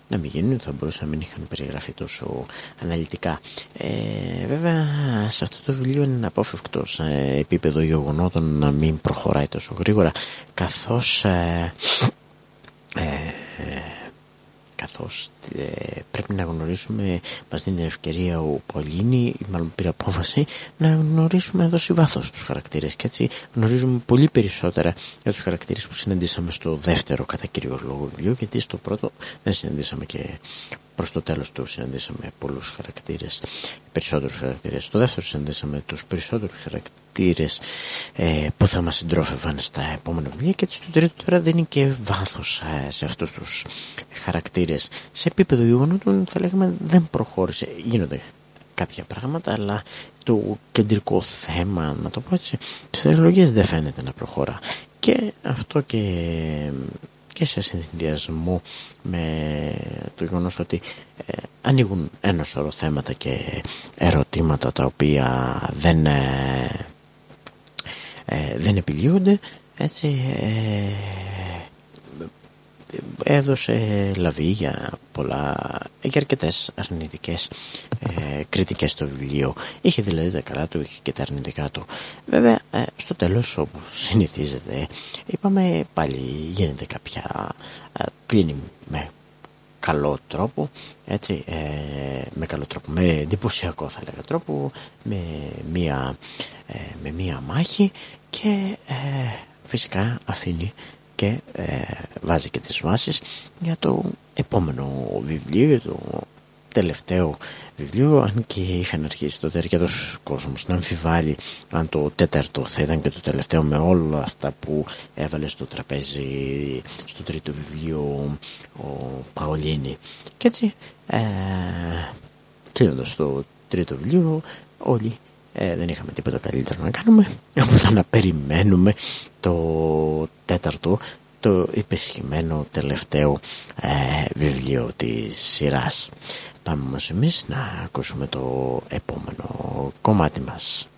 να μην γίνουν, θα μπορούσαν να μην είχαν περιγραφεί τόσο αναλυτικά. Ε, βέβαια, σε αυτό το βιβλίο είναι απόφευκτο σε επίπεδο γεγονότων να μην προχωράει τόσο γρήγορα, καθώς ε, ε καθώς ε, πρέπει να γνωρίσουμε μας δίνει την ευκαιρία ο Πολίνη μάλλον πήρε απόφαση να γνωρίσουμε εδώ σε βάθος τους χαρακτήρες και έτσι γνωρίζουμε πολύ περισσότερα για τους χαρακτήρες που συναντήσαμε στο δεύτερο κατά κύριος λόγο βιβλίο γιατί στο πρώτο δεν συναντήσαμε και προς το τέλος του συναντήσαμε πολλούς χαρακτήρες περισσότερους χαρακτήρες. Στο δεύτερο συναντήσαμε τους περισσότερους χαρακτήρες ε, που θα μας συντρόφευαν στα επόμενα βιβλία και έτσι στο τρίτο τώρα δίνει και βάθος ε, σε αυτούς τους χαρακτήρες. Σε επίπεδο γεγονότων θα λέγαμε δεν προχώρησε. Γίνονται κάποια πράγματα αλλά το κεντρικό θέμα να το πω έτσι τις θεολογίες δεν φαίνεται να προχωρά και αυτό και, και σε συνδυασμό με το γεγονός ότι ε, ανοίγουν ένα σωρό θέματα και ερωτήματα τα οποία δεν, ε, ε δεν επιλύονται έτσι έδωσε λαβή για πολλά για αρκετές αρνητικές ε, κριτικές στο βιβλίο. Είχε δηλαδή τα καλά του είχε και τα αρνητικά του. Βέβαια ε, στο τέλος όπου συνηθίζεται είπαμε πάλι γίνεται κάποια ε, κλείνει με καλό τρόπο έτσι ε, με καλό τρόπο με εντυπωσιακό θα λέγα τρόπο με μία, ε, με μία μάχη και φυσικά αφήνει και ε, βάζει και τις βάσεις για το επόμενο βιβλίο, για το τελευταίο βιβλίο, αν και είχαν αρχίσει τότε αρκετός κόσμος να αμφιβάλλει αν το τέταρτο θα ήταν και το τελευταίο με όλα αυτά που έβαλε στο τραπέζι στο τρίτο βιβλίο ο Παολίνη. Και έτσι, ε, κλείνοντας το τρίτο βιβλίο, όλοι ε, δεν είχαμε τίποτα καλύτερο να κάνουμε από το να περιμένουμε το τέταρτο το υπεσχημένο τελευταίο ε, βιβλίο της σειράς. Πάμε όμως εμείς να ακούσουμε το επόμενο κομμάτι μας.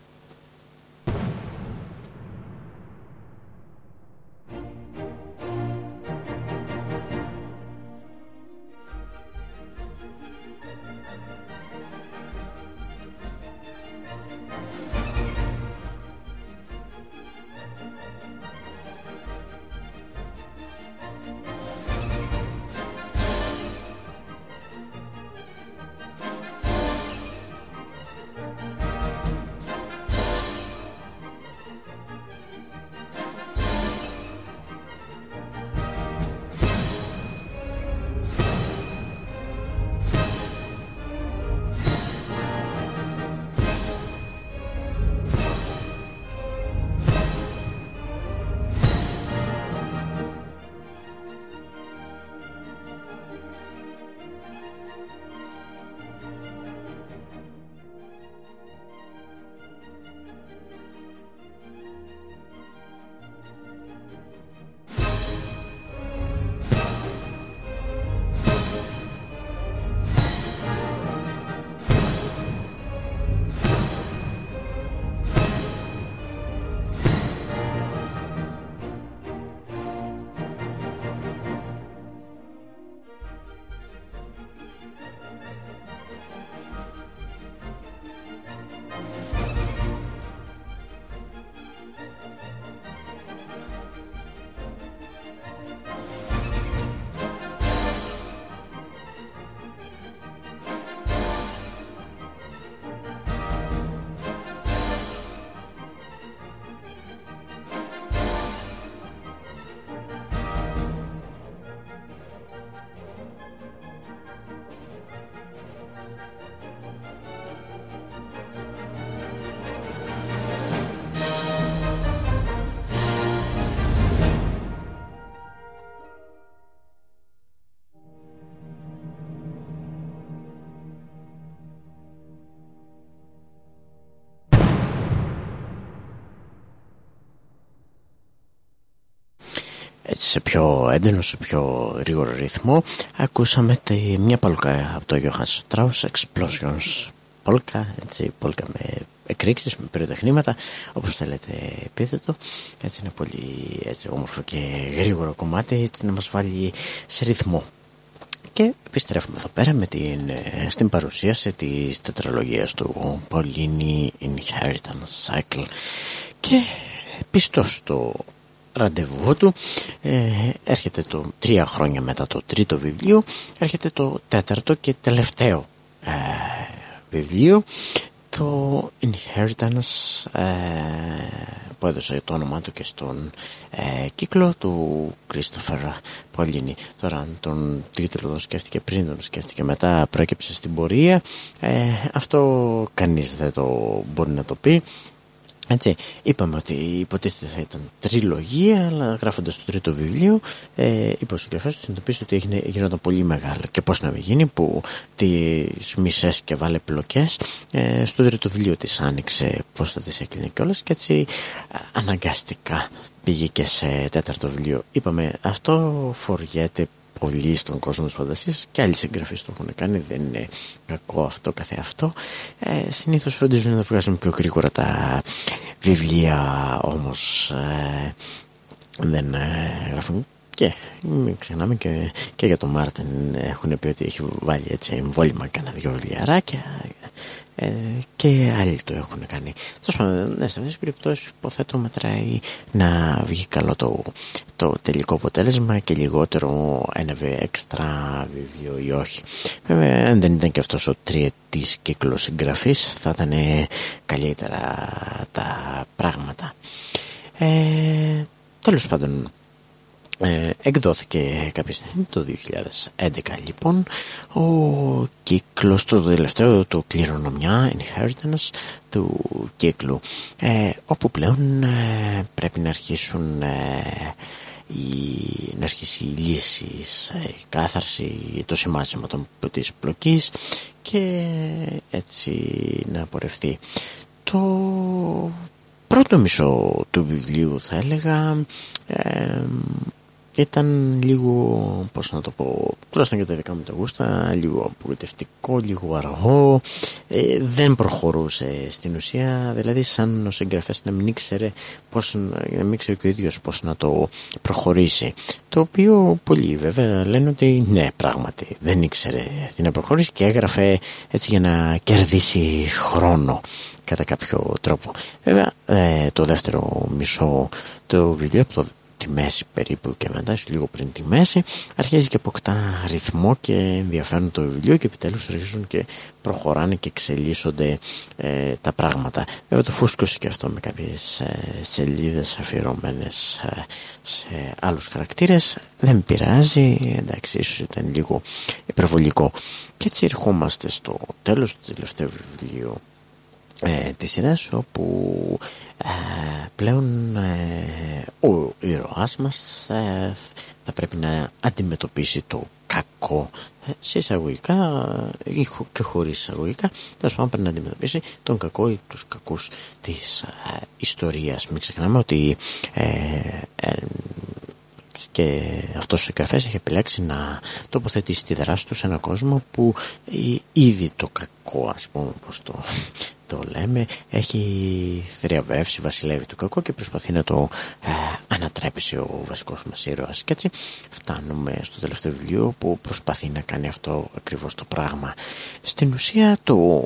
Πιο έντονος, σε πιο γρήγορο ρυθμό ακούσαμε τη, μια πολκα από το Johann Strauss Explosions. Πόλκα, έτσι, πόλκα με εκρήξεις, με πυροτεχνήματα όπως θέλετε επίθετο. Έτσι είναι πολύ έτσι, όμορφο και γρήγορο κομμάτι έτσι να μας βάλει σε ρυθμό. Και επιστρέφουμε εδώ πέρα με την, ε, στην παρουσίαση της τετραλογίας του Paulini Inheritance Cycle. Και πιστός στο ραντεβού του. Ε, έρχεται το τρία χρόνια μετά το τρίτο βιβλίο έρχεται το τέταρτο και τελευταίο ε, βιβλίο. Το Inheritance ε, που έδωσε το όνομά του και στον ε, κύκλο του Christopher Πολίνη τώρα αν τον τίτλο τον σκέφτηκε πριν τον σκέφτηκε μετά πρόκειψε στην πορεία. Αυτό κανείς δεν το μπορεί να το πει Έτσι, είπαμε ότι υποτίθεται θα ήταν τριλογία, αλλά γράφοντας το τρίτο βιβλίο, ε, είπε ο συγγραφέας του συνειδητοποίησε ότι έγινε, γινόταν πολύ μεγάλο. Και πώς να μην γίνει που τις μισές και βάλε πλοκές, ε, στο τρίτο βιβλίο της άνοιξε πώς θα τις έκλεινε κιόλας και έτσι αναγκαστικά πήγε και σε τέταρτο βιβλίο. Είπαμε αυτό φοριέται πολύ στον κόσμο της φαντασίας και άλλοι συγγραφείς το έχουν κάνει δεν είναι κακό αυτό καθεαυτό ε, συνήθως φροντίζουν να βγάζουν πιο γρήγορα τα βιβλία όμως ε, δεν ε, γράφουν. Και μην ξεχνάμε και, και για τον Μάρτιν έχουν πει ότι έχει βάλει έτσι εμβόλυμα κάνα δύο βιβλιαράκια ε, και άλλοι το έχουν κάνει. Τόσο ναι, σε αυτές τις περιπτώσεις υποθέτω μετράει να βγει καλό το, το τελικό αποτέλεσμα και λιγότερο ένα έξτρα βιβλίο ή όχι. Βέβαια αν δεν ήταν και αυτός ο τριετής κύκλος συγγραφής θα ήταν καλύτερα τα πράγματα. Ε, τέλος πάντων ε, εκδόθηκε κάποια στιγμή το 2011 λοιπόν ο κύκλος το τελευταίο το κληρονομιά Inheritance του κύκλου ε, όπου πλέον ε, πρέπει να αρχίσουν ε, η, να αρχίσει η λύση, η κάθαρση, το σημάδισμα των, της πλοκής και έτσι να απορρευτεί. Το πρώτο μισό του βιβλίου θα έλεγα ήταν λίγο, πώς να το πω, τουλάχιστον για τα δικά μου τα γούστα, λίγο απογοητευτικό, λίγο αργό, ε, δεν προχωρούσε στην ουσία, δηλαδή σαν ο συγγραφέας να μην ήξερε, πώς, να μην ήξερε και ο ίδιος πώς να το προχωρήσει. Το οποίο πολλοί βέβαια λένε ότι ναι πράγματι δεν ήξερε τι να προχωρήσει και έγραφε έτσι για να κερδίσει χρόνο κατά κάποιο τρόπο. Βέβαια ε, το δεύτερο μισό το βιβλίο, το τη μέση περίπου και μετά λίγο πριν τη μέση αρχίζει και αποκτά ρυθμό και ενδιαφέρον το βιβλίο και επιτέλους αρχίζουν και προχωράνε και εξελίσσονται ε, τα πράγματα. Βέβαια το φούσκωσε και αυτό με κάποιες ε, σελίδες αφιερωμένες ε, σε άλλους χαρακτήρες. Δεν πειράζει εντάξει ίσως ήταν λίγο υπερβολικό. Και έτσι ερχόμαστε στο τέλος του τελευταίου βιβλίου ε, της σειράς όπου ε, πλέον ε, ο ήρωάς μας ε, θα πρέπει να αντιμετωπίσει το κακό σε εισαγωγικά και χωρίς εισαγωγικά θα πάντων πρέπει να αντιμετωπίσει τον κακό ή τους κακούς της ιστορίας. Μην ξεχνάμε ότι και αυτός ο συγγραφέας έχει επιλέξει να τοποθετήσει τη δράση του σε έναν κόσμο που ήδη το κακό ας πούμε πως το το λέμε έχει θριαβεύσει, βασιλεύει το κακό και προσπαθεί να το ε, ανατρέψει ο βασικός μας ήρωας. Και έτσι φτάνουμε στο τελευταίο βιβλίο που προσπαθεί να κάνει αυτό ακριβώς το πράγμα. Στην ουσία το,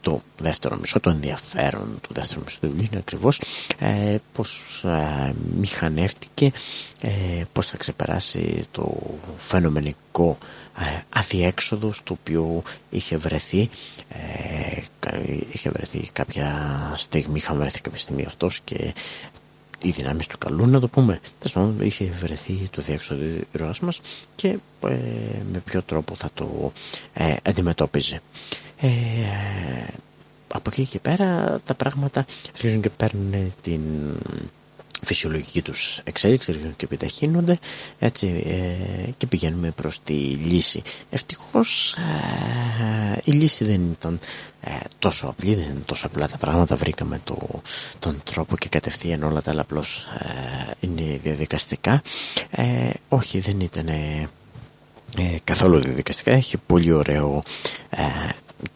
το δεύτερο μισό, το ενδιαφέρον του δεύτερου μισού του βιβλίου είναι ακριβώς ε, πως ε, μηχανεύτηκε ε, πως θα ξεπεράσει το φαινομενικό ε, αδιέξοδος στο οποίο είχε βρεθεί ε, είχε βρεθεί κάποια στιγμή είχαμε βρεθεί κάποια στιγμή αυτός και οι δυνάμεις του καλού να το πούμε. Πάντων είχε βρεθεί το διέξοδο ήρωάς μας και ε, με ποιο τρόπο θα το ε, αντιμετώπιζε. Ε, από εκεί και πέρα τα πράγματα αρχίζουν και παίρνουν την φυσιολογική τους εξέλιξη και επιταχύνονται έτσι ε, και πηγαίνουμε προς τη λύση. Ευτυχώς ε, η λύση δεν ήταν ε, τόσο απλή δεν είναι τόσο απλά τα πράγματα. Βρήκαμε το, τον τρόπο και κατευθείαν όλα τα άλλα απλώς είναι διαδικαστικά. Όχι δεν ήταν καθόλου διαδικαστικά. Έχει πολύ ωραίο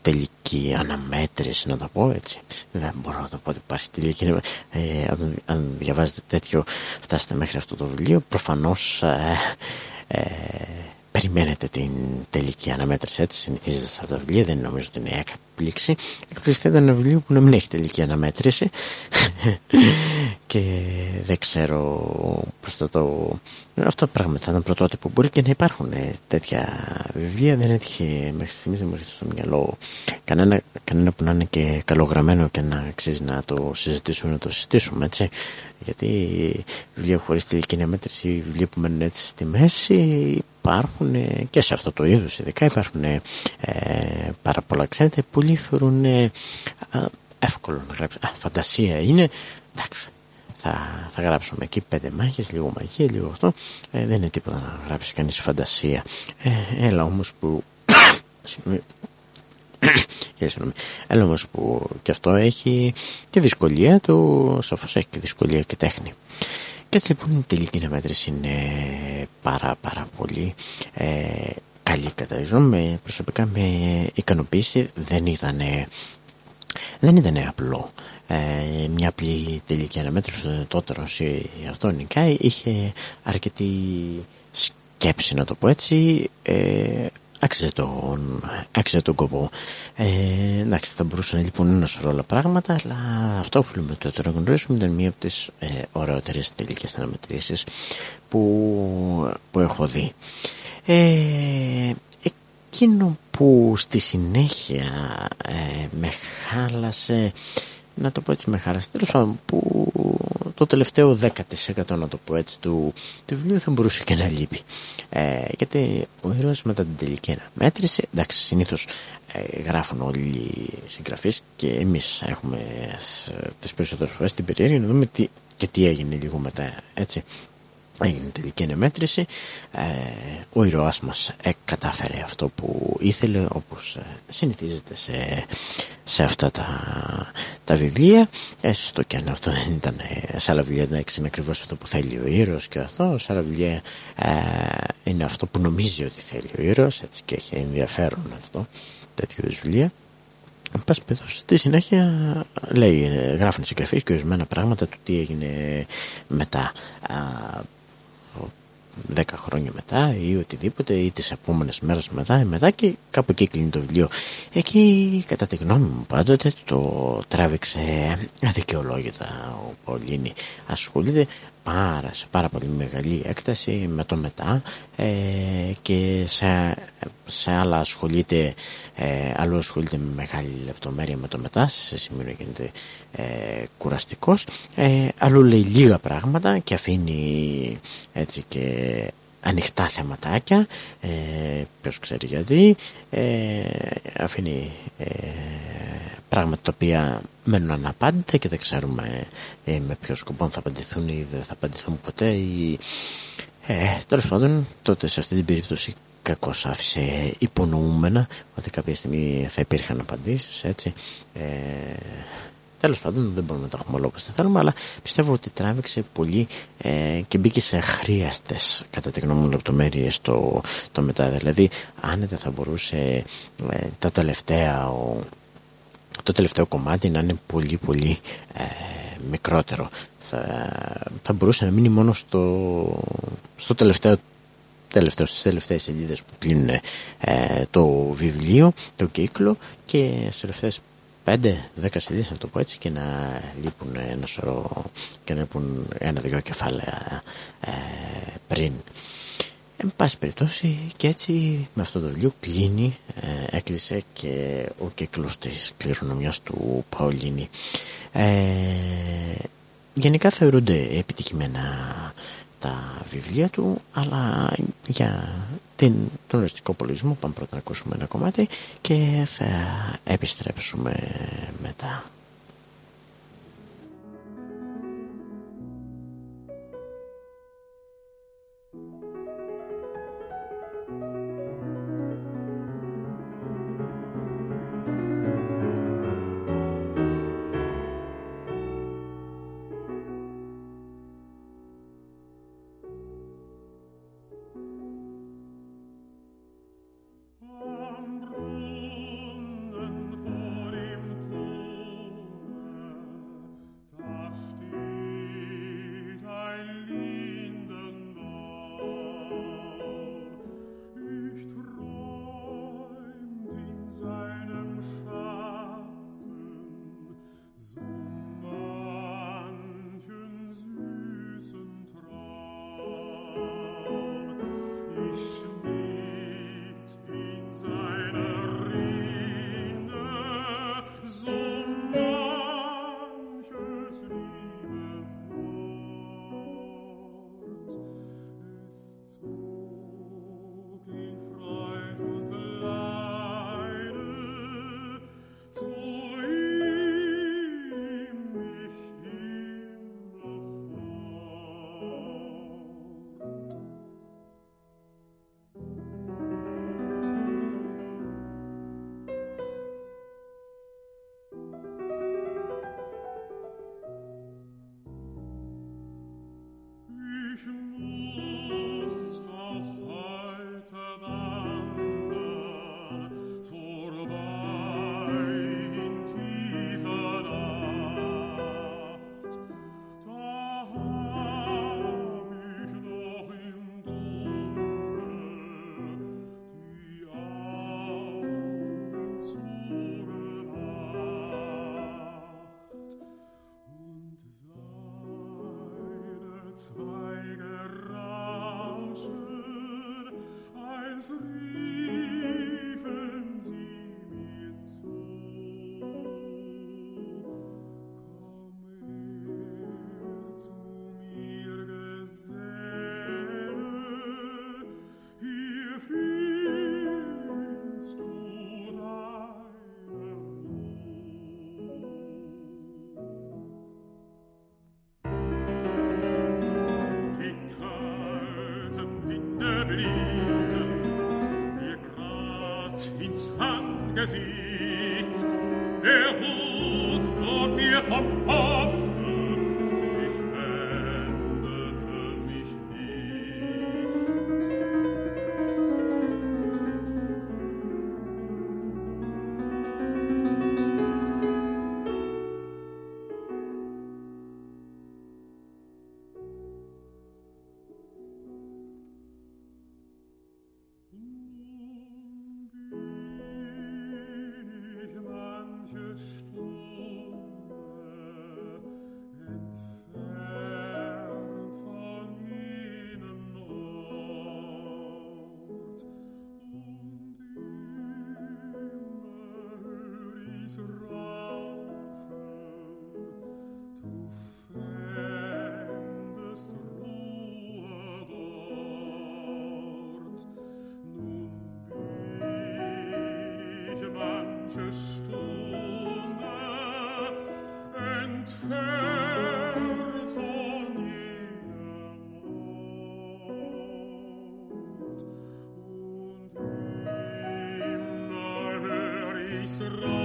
τελική αναμέτρηση να το πω έτσι. Δεν μπορώ να το πω ότι υπάρχει τελική ε, αν, αν διαβάζετε τέτοιο φτάσετε μέχρι αυτό το βιβλίο. Προφανώς ε, ε, περιμένετε την τελική αναμέτρηση. Έτσι συνηθίζεται σε αυτά τα βιβλία. Δεν νομίζω ότι είναι έκπληξη. Εκπληκτικά ήταν ένα βιβλίο που να μην έχει τελική αναμέτρηση. (laughs) Και δεν ξέρω πώς θα το αυτό πράγμα θα ήταν πρωτότυπο. Μπορεί και να υπάρχουν τέτοια βιβλία. Δεν έτυχε μέχρι στιγμής δεν μου έρχεται στο μυαλό κανένα, κανένα που να είναι και καλογραμμένο και να αξίζει να το συζητήσουμε να το συζητήσουμε έτσι. Γιατί βιβλία χωρίς τελική αναμέτρηση βιβλία που μένουν έτσι στη μέση υπάρχουν και σε αυτό το είδος ειδικά υπάρχουν ε, πάρα πολλά. Ξέρετε πολλοί θεωρούν εύκολο να γράψει. Α, φαντασία είναι. Εντάξει, θα, θα γράψουμε εκεί πέντε μάχες, λίγο μαγεία, λίγο αυτό. Ε, δεν είναι τίποτα να γράψει κανείς φαντασία. Ε, έλα όμως που... (coughs) (coughs) Έλα όμως που και αυτό έχει τη δυσκολία του, σαφώς έχει τη δυσκολία και τέχνη. Και έτσι λοιπόν η τελική αναμέτρηση είναι πάρα πάρα πολύ ε, καλή κατά με, προσωπικά με ικανοποίηση δεν ήταν δεν ήταν απλό. Ε, μια απλή τελική αναμέτρηση τότε αυτό νικάει. Είχε αρκετή σκέψη να το πω έτσι. Ε, άξιζε τον, άξιζε τον κόπο. Ε, εντάξει θα μπορούσαν λοιπόν ένα σωρό όλα πράγματα αλλά αυτό οφείλουμε το να γνωρίσουμε ήταν μία από τις ε, ωραιότερες τελικές αναμετρήσεις που, που έχω δει ε, εκείνο που στη συνέχεια ε, με χάλασε να το πω έτσι με χάλασε τέλος πάντων που το τελευταίο 10% να το πω έτσι του, του βιβλίου θα μπορούσε και να λείπει. Ε, γιατί ο ήρωας μετά την τελική αναμέτρηση εντάξει συνήθως ε, γράφουν όλοι οι συγγραφείς και εμείς έχουμε τις περισσότερες φορές την περίεργη να δούμε τι, και τι έγινε λίγο μετά έτσι έγινε τελική ανεμέτρηση ε, ο ηρωάς μας ε, κατάφερε αυτό που ήθελε όπως ε, συνηθίζεται σε, σε αυτά τα, τα βιβλία. Έστω και αν αυτό δεν ήταν ε, σε άλλα βιβλία να είναι ακριβώς αυτό που θέλει ο ήρωας και αυτό σε άλλα βιβλία ε, είναι αυτό που νομίζει ότι θέλει ο ήρωας. Έτσι και έχει ενδιαφέρον αυτό τέτοιου βιβλία. Εν πάση περιπτώσει, στη συνέχεια λέει, γράφουν οι συγγραφείς και ορισμένα πράγματα του τι έγινε μετά. 10 χρόνια μετά ή οτιδήποτε ή τις επόμενες μέρες μετά ή μετά και κάπου εκεί κλείνει το βιβλίο. Εκεί κατά τη γνώμη μου πάντοτε το τράβηξε αδικαιολόγητα ο Πολύνη ασχολείται πάρα, σε πάρα πολύ μεγάλη έκταση με το μετά. Ε, και σε, σε άλλα ασχολείται ε, άλλο ασχολείται με μεγάλη λεπτομέρεια με το μετά σε σημείο να γίνεται ε, κουραστικός. Ε, αλλού λέει λίγα πράγματα και αφήνει έτσι και ανοιχτά θεματάκια ε, ποιος ξέρει γιατί ε, αφήνει ε, πράγματα τα οποία μένουν αναπάντητα και δεν ξέρουμε ε, με ποιο σκοπό θα απαντηθούν ή δεν θα απαντηθούν ποτέ ή ε, τέλος πάντων τότε σε αυτή την περίπτωση κακώς άφησε υπονοούμενα ότι κάποια στιγμή θα υπήρχαν απαντήσεις έτσι ε, Τέλος πάντων, δεν μπορούμε να το έχουμε όλο όπω θέλουμε, αλλά πιστεύω ότι τράβηξε πολύ ε, και μπήκε σε αχρίαστες κατά τη γνώμη μου λεπτομέρειες το, το μετά. Δηλαδή, άνετα θα μπορούσε ε, τα τελευταία, ο, το τελευταίο κομμάτι να είναι πολύ πολύ ε, μικρότερο. Θα, θα μπορούσε να μείνει μόνο στο, στο τελευταίο τελευταίο, στις τελευταίες σελίδες που κλείνουν ε, το βιβλίο, το κύκλο και στις τελευταίες 5-10 σελίδες να το πω έτσι και να λείπουν ένα σωρό και να λείπουν ένα-δυο κεφάλαια ε, πριν. Εν πάση περιπτώσει και έτσι με αυτό το βιβλίο κλείνει, ε, έκλεισε και ο κύκλος της κληρονομιάς του Παολίνη. Ε, γενικά θεωρούνται επιτυχημένα τα βιβλία του αλλά για την, τον οριστικό πολιτισμό πάμε πρώτα να ακούσουμε ένα κομμάτι και θα επιστρέψουμε μετά. cerrar.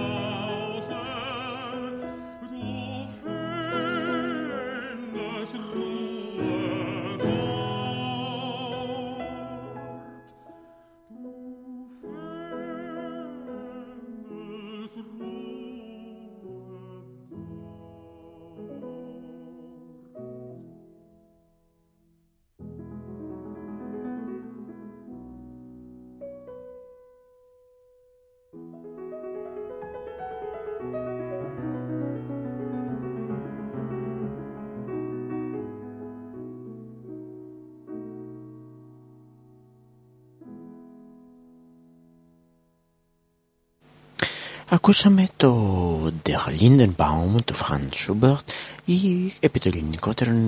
Ακούσαμε το Der Lindenbaum του Franz Schubert ή επί το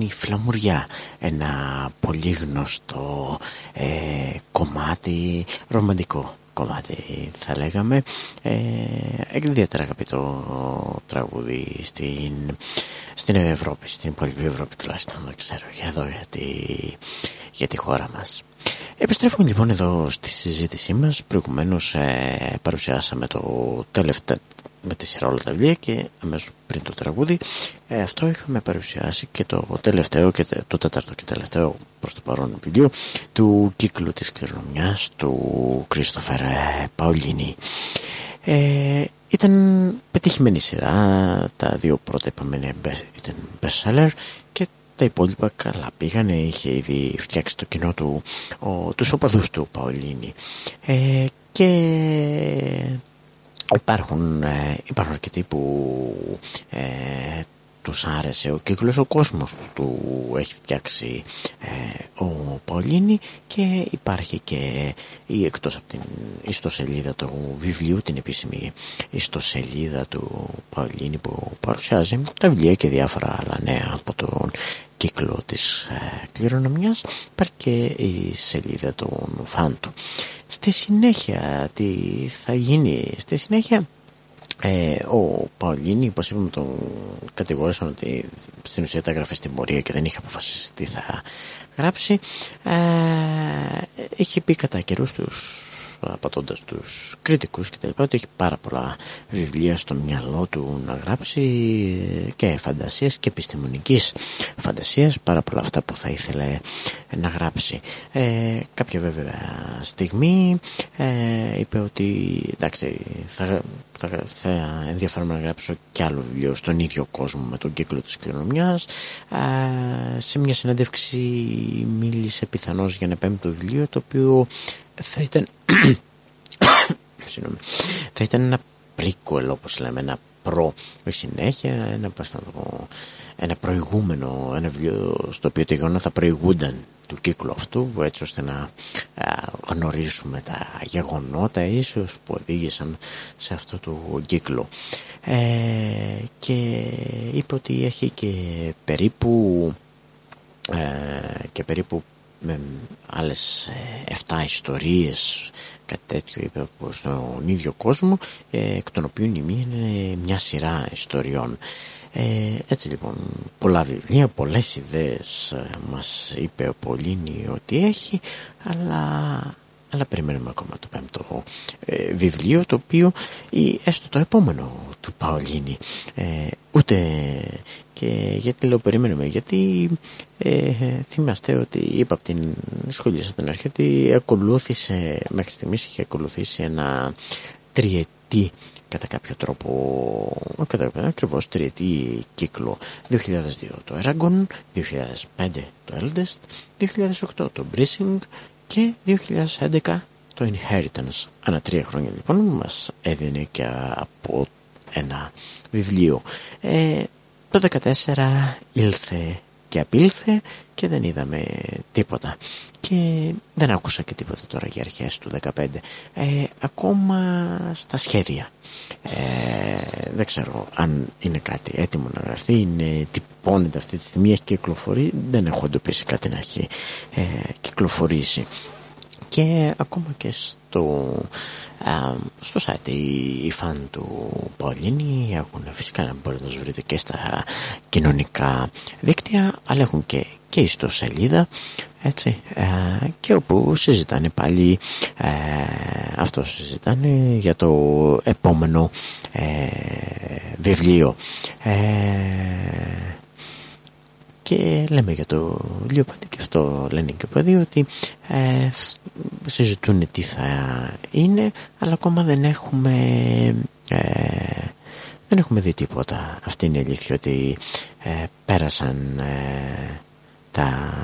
η Φλαμουριά. Ένα πολύ γνωστό ε, κομμάτι ρομαντικό κομμάτι θα λέγαμε. Ε, ιδιαίτερα αγαπητό τραγούδι στην, στην Ευρώπη στην υπόλοιπη Ευρώπη τουλάχιστον δεν ξέρω για εδώ για τη, για τη χώρα μας Επιστρέφουμε λοιπόν εδώ στη συζήτησή μας. Προηγουμένως ε, παρουσιάσαμε το τελευταίο με τη σειρά όλα τα βιβλία και αμέσως πριν το τραγούδι ε, αυτό είχαμε παρουσιάσει και το τελευταίο και το τέταρτο και τελευταίο προς το παρόν βιβλίο του κύκλου της κληρονομιάς του Κρίστοφερ Παολίνη. Ε, ήταν πετυχημένη σειρά, τα δύο πρώτα είπαμε ήταν best seller και τα υπόλοιπα καλά πήγανε, είχε ήδη φτιάξει το κοινό του, ο, τους οπαδούς του Παολίνη. Ε, και υπάρχουν, ε, υπάρχουν αρκετοί που ε, τους άρεσε ο κύκλος, ο κόσμος του έχει φτιάξει ε, ο Παολίνη και υπάρχει και η εκτός από την ιστοσελίδα του βιβλίου, την επίσημη ιστοσελίδα του Παολίνη που παρουσιάζει τα βιβλία και διάφορα άλλα νέα από τον κύκλο της ε, κληρονομιάς υπάρχει και η σελίδα του Φάντου. Στη συνέχεια τι θα γίνει, στη συνέχεια ε, ο Παολίνη, όπως είπαμε, τον κατηγόρησαν ότι στην ουσία τα γράφει στην πορεία και δεν είχε αποφασίσει τι θα γράψει. Ε, είχε πει κατά καιρούς τους απατώντας τους κριτικούς και τα λοιπά ότι έχει πάρα πολλά βιβλία στο μυαλό του να γράψει και φαντασίας και επιστημονικής φαντασίας πάρα πολλά αυτά που θα ήθελε να γράψει. Ε, κάποια βέβαια στιγμή ε, είπε ότι εντάξει θα, θα, θα ενδιαφέρομαι να γράψω κι άλλο βιβλίο στον ίδιο κόσμο με τον κύκλο της κληρονομιάς. Ε, σε μια συνέντευξη μίλησε πιθανώς για ένα πέμπτο βιβλίο το οποίο θα ήταν (coughs) θα ήταν ένα prequel όπως λέμε ένα προ συνέχεια ένα, ένα προηγούμενο ένα βιβλίο στο οποίο το γεγονός θα προηγούνταν του κύκλου αυτού έτσι ώστε να γνωρίσουμε τα γεγονότα ίσως που οδήγησαν σε αυτό το κύκλο. Ε, και είπε ότι έχει και περίπου ε, και περίπου με άλλες 7 ε, ιστορίες κάτι τέτοιο είπε στον ίδιο κόσμο ε, εκ των οποίων η μία είναι μια σειρά ιστοριών. Ε, έτσι λοιπόν πολλά βιβλία, πολλές ιδέες μας είπε ο Πολύνη ότι έχει αλλά αλλά περιμένουμε ακόμα το πέμπτο ε, βιβλίο το οποίο ή έστω το επόμενο του Παολίνη. Ε, ούτε και γιατί λέω περιμένουμε γιατί ε, θυμάστε ότι είπα από την σχολή σας την αρχή ότι ακολούθησε μέχρι στιγμής είχε ακολουθήσει ένα τριετή κατά κάποιο τρόπο κατά ακριβώς τριετή κύκλο. 2002 το Eragon 2005 το Eldest 2008 το Brissing και 2011 το Inheritance. Ανά τρία χρόνια λοιπόν μας έδινε και από ένα βιβλίο. Ε, το 2014 ήλθε και απήλθε και δεν είδαμε τίποτα. Και δεν άκουσα και τίποτα τώρα για αρχές του 2015 ε, ακόμα στα σχέδια. Ε, δεν ξέρω αν είναι κάτι έτοιμο να γραφτεί είναι τυπώνεται αυτή τη στιγμή έχει κυκλοφορεί δεν έχω εντοπίσει κάτι να έχει ε, κυκλοφορήσει. Και ακόμα και στο, στο site οι, φαν του Πολύνη έχουν φυσικά να μπορείτε να τους βρείτε και στα κοινωνικά δίκτυα αλλά έχουν και, και ιστοσελίδα έτσι, ε, και όπου συζητάνε πάλι ε, αυτό συζητάνε για το επόμενο ε, βιβλίο και λέμε για το Λιωπάντη και αυτό λένε και από δύο ότι ε, συζητούν τι θα είναι αλλά ακόμα δεν έχουμε ε, δεν έχουμε δει τίποτα. Αυτή είναι η αλήθεια ότι ε, πέρασαν ε, τα,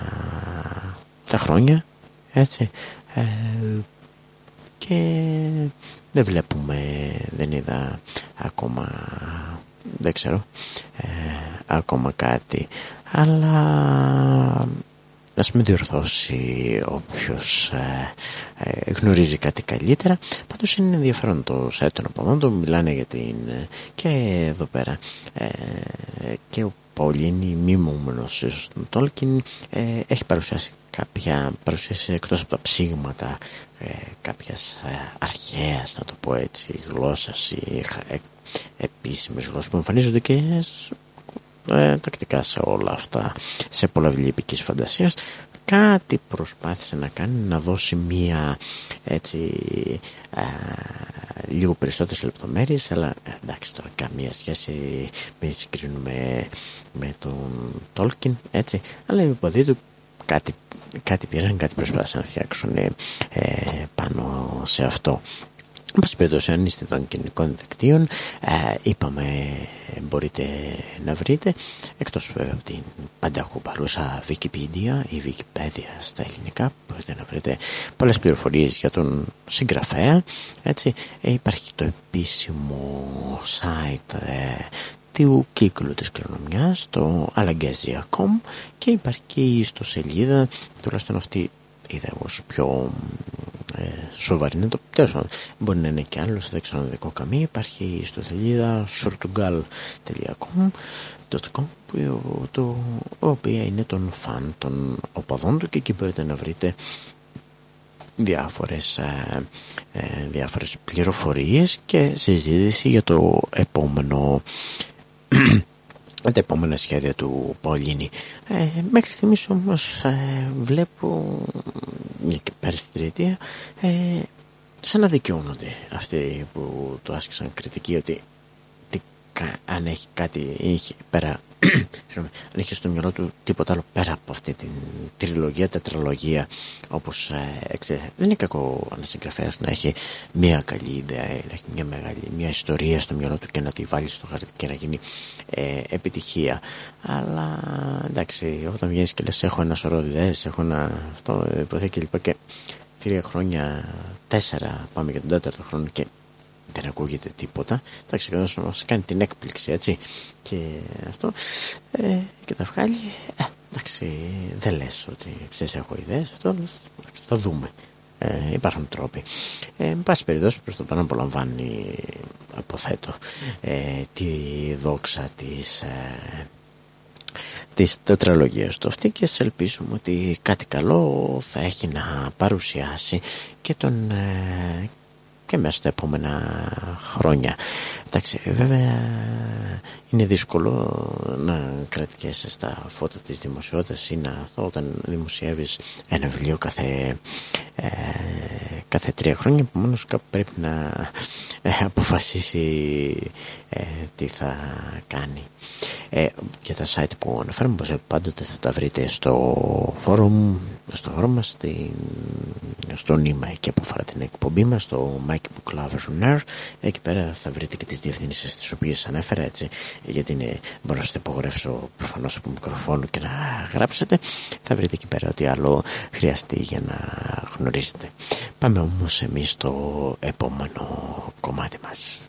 τα χρόνια έτσι ε, και δεν βλέπουμε δεν είδα ακόμα δεν ξέρω. Ακόμα κάτι. Αλλά ας με διορθώσει όποιος ε, ε, γνωρίζει κάτι καλύτερα. Πάντως είναι ενδιαφέρον το site των αποδών το μιλάνε για την ε, και εδώ πέρα ε, και ο Παουλίνη μιμούμενος στον Τόλκιν έχει παρουσιάσει κάποια παρουσίαση εκτός από τα ψήγματα ε, κάποιας αρχαίας να το πω έτσι γλώσσας ή επίσημες γλώσσες που εμφανίζονται και ε, τακτικά σε όλα αυτά σε πολλά βιβλία επικής φαντασίας. Κάτι προσπάθησε να κάνει να δώσει μία έτσι α, λίγο περισσότερες λεπτομέρειες αλλά εντάξει τώρα καμία σχέση μην συγκρίνουμε με τον Τόλκιν έτσι. Αλλά υποδείτου κάτι, κάτι πήραν κάτι προσπάθησαν να φτιάξουν ε, πάνω σε αυτό Εν πάση περιπτώσει, αν είστε των κοινωνικών δικτύων, ε, είπαμε μπορείτε να βρείτε, εκτός βέβαια από την πανταχού παρούσα Wikipedia ή Wikipedia στα ελληνικά, μπορείτε να βρείτε πολλές πληροφορίες για τον συγγραφέα. Έτσι, ε, υπάρχει το επίσημο site ε, του κύκλου της κληρονομιάς, το alagezia.com και υπάρχει και η ιστοσελίδα, τουλάχιστον αυτή είδα εγώ πιο ε, σοβαρή είναι το τέλος μπορεί να είναι και άλλος δεν ξέρω δικό καμία υπάρχει στο σελίδα shortugal.com που το, οποία είναι των φαν των οπαδών του και εκεί μπορείτε να βρείτε διάφορες, ε, ε, διάφορες πληροφορίες και συζήτηση για το επόμενο τα επόμενα σχέδια του Πολίνη. Ε, μέχρι στιγμής όμως ε, βλέπω και πέρα στην τριετία ε, σαν να δικαιώνονται αυτοί που το άσκησαν κριτική ότι αν έχει κάτι έχει πέρα (clears throat) αν έχει στο μυαλό του τίποτα άλλο πέρα από αυτή την τριλογία, τετραλογία όπως ε, δεν είναι κακό ένα συγγραφέα να έχει μια καλή ιδέα να έχει μια μεγάλη μια ιστορία στο μυαλό του και να τη βάλει στο χαρτί και να γίνει ε, επιτυχία. Αλλά εντάξει όταν βγαίνεις και λες έχω ένα σωρό ιδέες έχω ένα αυτό υποθέει και και τρία χρόνια τέσσερα πάμε για τον τέταρτο χρόνο και δεν ακούγεται τίποτα. Εντάξει, να μας κάνει την έκπληξη, έτσι. Και αυτό. Ε, και τα βγάλει. Ε, εντάξει, δεν λες ότι ξέρεις έχω ιδέες. Αυτό, εντάξει, θα δούμε. Ε, υπάρχουν τρόποι. Ε, εν πάση περιπτώσει προς το παρόν απολαμβάνει αποθέτω ε, τη δόξα της ε, της τετραλογίας του αυτή και ελπίζουμε ότι κάτι καλό θα έχει να παρουσιάσει και τον, ε, και μέσα στα επόμενα χρόνια. Εντάξει, βέβαια είναι δύσκολο να κρατιέσαι στα φώτα της δημοσιότητας ή να, όταν δημοσιεύεις ένα βιβλίο κάθε, ε, κάθε τρία χρόνια επομένως κάπου πρέπει να ε, αποφασίσει ε, τι θα κάνει. Ε, για τα site που αναφέρουμε πως πάντοτε θα τα βρείτε στο φόρουμ στο φόρουμ μας στο νήμα εκεί που αφορά την εκπομπή μας στο MacBook Lovers on Air εκεί πέρα θα βρείτε και τις διευθύνσεις τις οποίες ανέφερα έτσι γιατί είναι, μπορώ να σας υπογορεύσω προφανώς από μικροφόνο και να γράψετε. Θα βρείτε εκεί πέρα ό,τι άλλο χρειαστεί για να γνωρίζετε. Πάμε όμως εμείς στο επόμενο κομμάτι μας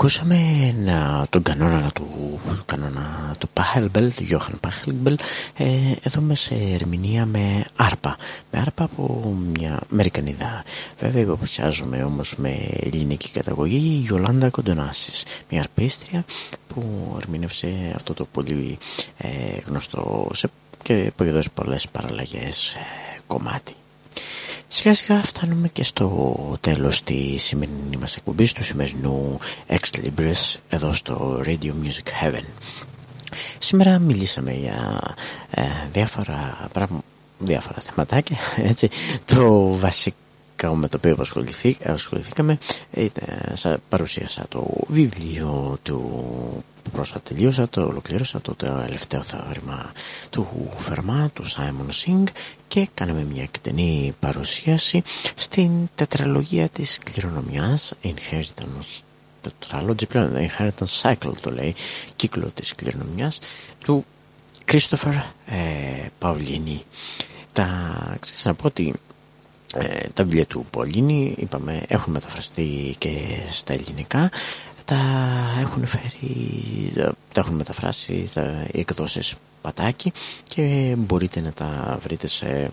Ακούσαμε να, τον κανόνα του, κανόνα του Πάχελμπελ, του Γιώχαν Πάχελμπελ, ε, εδώ με σε ερμηνεία με άρπα. Με άρπα από μια Αμερικανίδα. Βέβαια υποψιάζομαι όμως με ελληνική καταγωγή η Γιολάντα Κοντονάσης, μια αρπίστρια που ερμήνευσε αυτό το πολύ ε, γνωστό σε, και που έχει πολλές παραλλαγές ε, κομμάτι. Σιγά σιγά φτάνουμε και στο τέλος της σημερινής μας εκπομπής του σημερινού Ex Libris εδώ στο Radio Music Heaven. Σήμερα μιλήσαμε για ε, διάφορα, πράγμα, διάφορα θεματάκια, (laughs) έτσι, το βασικό με το οποίο ασχοληθήκαμε ήταν, παρουσίασα το βιβλίο του που πρόσφατα τελείωσα, το ολοκλήρωσα το τελευταίο θεώρημα του Φερμά, του Σάιμον Σινγκ και κάναμε μια εκτενή παρουσίαση στην τετραλογία της κληρονομιάς Inheritance τετραλόγη πλέον Inheritance Cycle το λέει κύκλο της κληρονομιάς του Κρίστοφερ ε, Παουλίνη τα πω ότι ε, τα βιβλία του Πολίνη είπαμε έχουν μεταφραστεί και στα ελληνικά τα έχουν φέρει τα έχουν μεταφράσει τα, οι εκδόσεις πατάκι και μπορείτε να τα βρείτε σε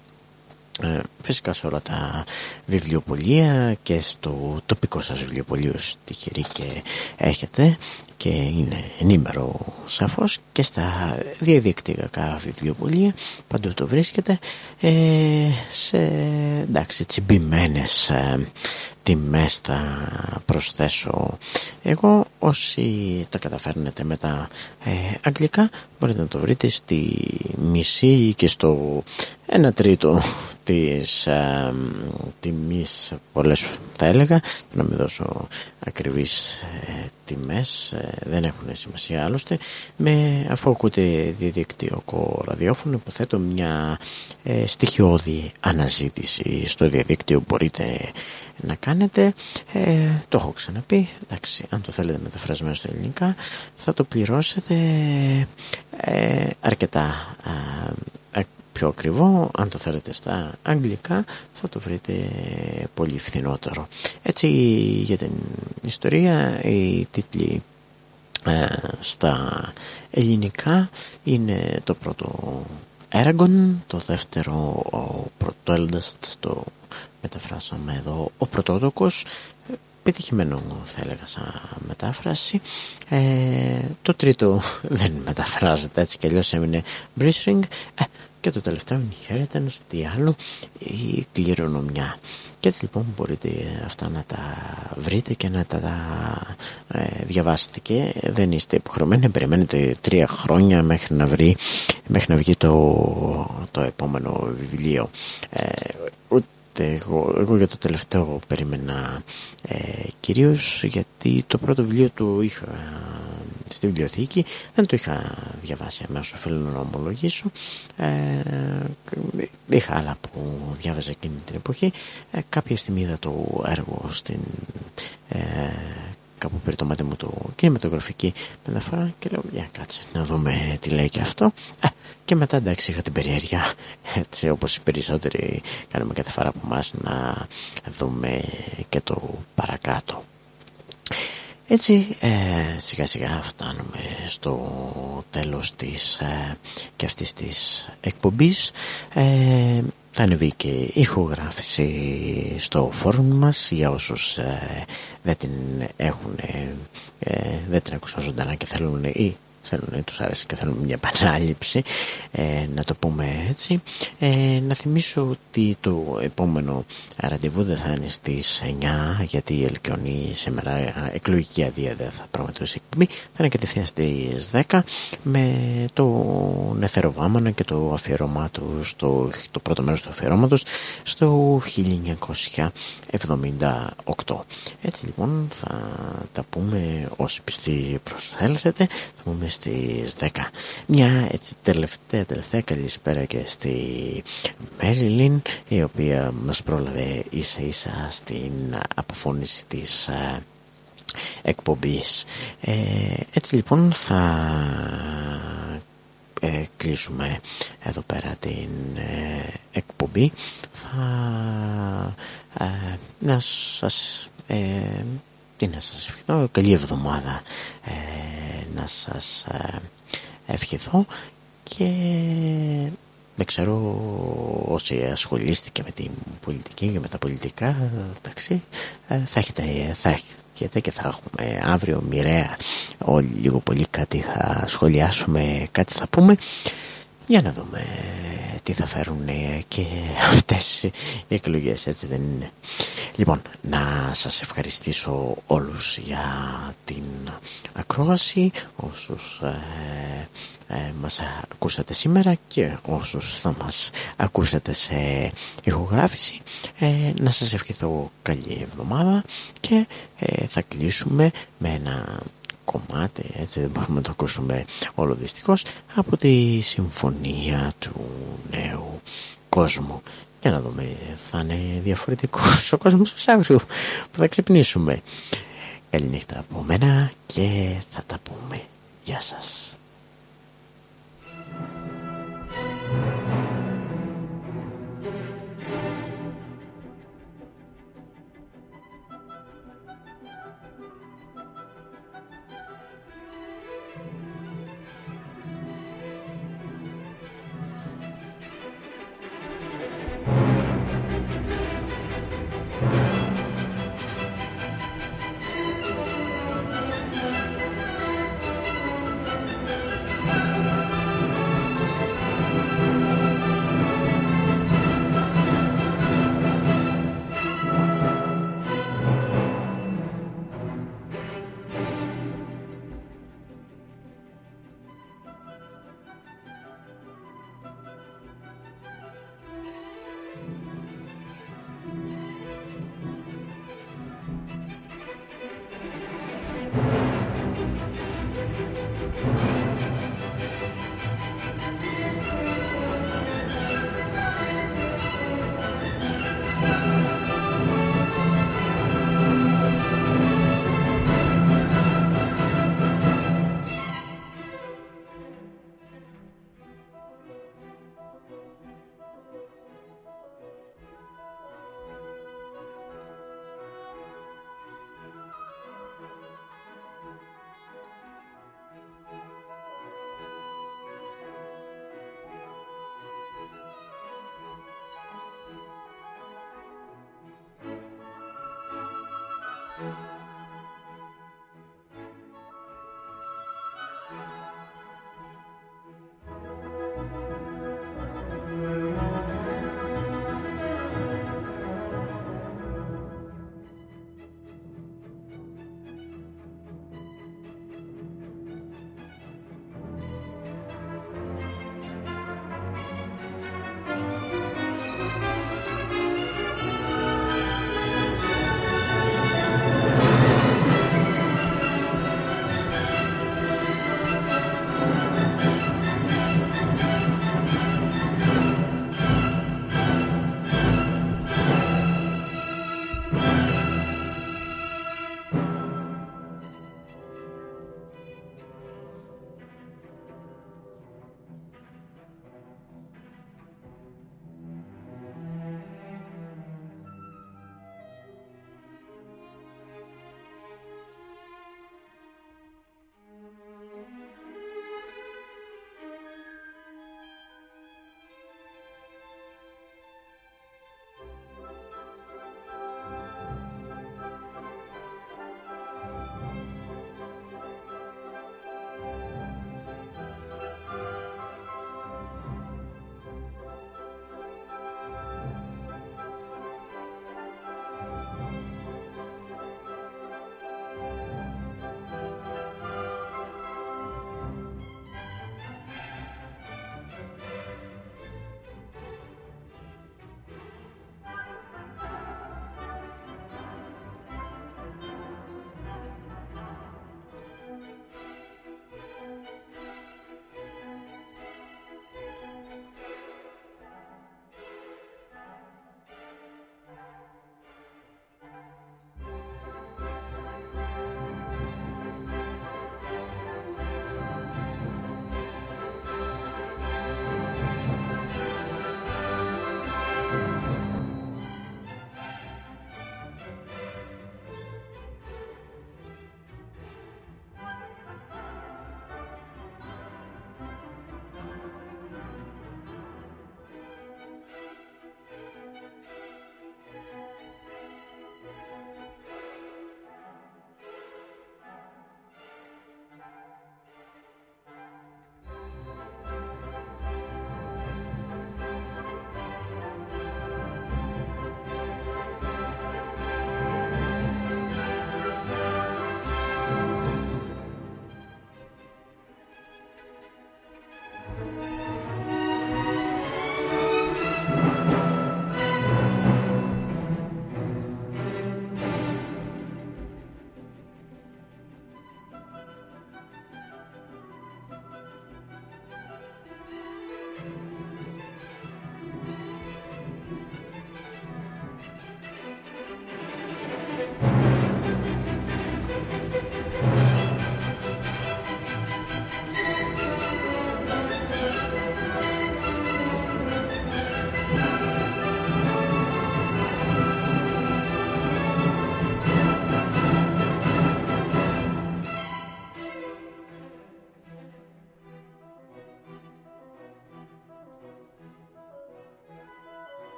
ε, φυσικά σε όλα τα βιβλιοπολία και στο τοπικό σας βιβλιοπωλείο τυχερή και έχετε και είναι ενήμερο σαφώς και στα διαδικτυακά βιβλιοπολία παντού το βρίσκεται ε, σε εντάξει τσιμπημένες ε, τιμές θα προσθέσω εγώ. Όσοι τα καταφέρνετε με τα ε, αγγλικά μπορείτε να το βρείτε στη μισή και στο ένα τρίτο της ε, τιμής πολλές θα έλεγα να μην δώσω ακριβείς ε, τιμές ε, δεν έχουν σημασία άλλωστε με, αφού ακούτε διαδικτυακό ραδιόφωνο υποθέτω μια ε, στοιχειώδη αναζήτηση στο διαδίκτυο μπορείτε να κάνετε. Ε, το έχω ξαναπεί εντάξει, αν το θέλετε μεταφρασμένο στα ελληνικά θα το πληρώσετε ε, αρκετά πιο ακριβό αν το θέλετε στα αγγλικά θα το βρείτε πολύ φθηνότερο. Έτσι για την ιστορία οι τίτλοι ε, στα ελληνικά είναι το πρώτο Eragon, το δεύτερο ο Eldest, το μεταφράσαμε εδώ ο Πρωτότοκος πετυχημένο θα έλεγα σαν μετάφραση. Ε, το τρίτο (laughs) δεν μεταφράζεται έτσι κι αλλιώς έμεινε Brisring ε, και το τελευταίο inheritance τι άλλο η κληρονομιά. Και έτσι λοιπόν μπορείτε αυτά να τα βρείτε και να τα ε, διαβάσετε. Και δεν είστε υποχρεωμένοι να περιμένετε τρία χρόνια μέχρι να, βρει, μέχρι να βγει το, το επόμενο βιβλίο. Ε, εγώ, εγώ για το τελευταίο περίμενα ε, κυρίως γιατί το πρώτο βιβλίο του είχα στη βιβλιοθήκη. Δεν το είχα διαβάσει αμέσως οφείλω να ομολογήσω. Ε, είχα άλλα που διάβαζα εκείνη την εποχή. Ε, κάποια στιγμή είδα το έργο στην ε, κάπου περί το μάτι μου το κινηματογραφική μεταφορά και λέω για κάτσε να δούμε τι λέει και αυτό ε, και μετά εντάξει είχα την περιέργεια έτσι όπως οι περισσότεροι κάνουμε κάθε φορά από εμάς να δούμε και το παρακάτω έτσι ε, σιγά σιγά φτάνουμε στο τέλος της ε, και αυτής της εκπομπής. Ε, θα ανεβεί και ηχογράφηση στο φόρουμ μας για όσους ε, δεν την έχουν ε, δεν την ακούσαν ζωντανά και θέλουν ή θέλουν, τους αρέσει και θέλουν μια επανάληψη ε, να το πούμε έτσι. Ε, να θυμίσω ότι το επόμενο ραντεβού δεν θα είναι στις 9 γιατί η Ελκιονή σήμερα εκλογική αδεία δεν θα πραγματοποιήσει εκπομπή. Θα είναι κατευθείαν στις 10 με το Νεθεροβάμανα και το αφιερώμα του στο, το πρώτο μέρος του αφιερώματος στο 1978 έτσι λοιπόν θα τα πούμε όσοι πιστοί προσέλθετε θα πούμε στις 10 μια έτσι τελευταία τελευταία καλησπέρα και στη Μέριλιν η οποία μας πρόλαβε ίσα ίσα στην αποφώνηση της ε, εκπομπής. Ε, έτσι λοιπόν θα ε, κλείσουμε εδώ πέρα την ε, εκπομπή. Θα να σας τι να σας ευχηθώ, καλή εβδομάδα. Να σας ευχηθώ και δεν ξέρω όσοι ασχολείστε με την πολιτική και με τα πολιτικά εντάξει, θα έχετε, θα έχετε και θα έχουμε αύριο μοιραία όλοι λίγο πολύ κάτι θα σχολιάσουμε κάτι θα πούμε για να δούμε τι θα φέρουν και αυτές οι εκλογές έτσι δεν είναι. Λοιπόν να σας ευχαριστήσω όλους για την ακρόαση όσους ε, ε, μας ακούσατε σήμερα και όσους θα μας ακούσατε σε ηχογράφηση. Ε, να σας ευχηθώ καλή εβδομάδα και ε, θα κλείσουμε με ένα κομμάτι έτσι δεν μπορούμε να το ακούσουμε όλο δυστυχώς από τη συμφωνία του νέου κόσμου. Για να δούμε θα είναι διαφορετικός ο κόσμος αύριο που θα ξυπνήσουμε. Καλή νύχτα από μένα και θα τα πούμε. Γεια σας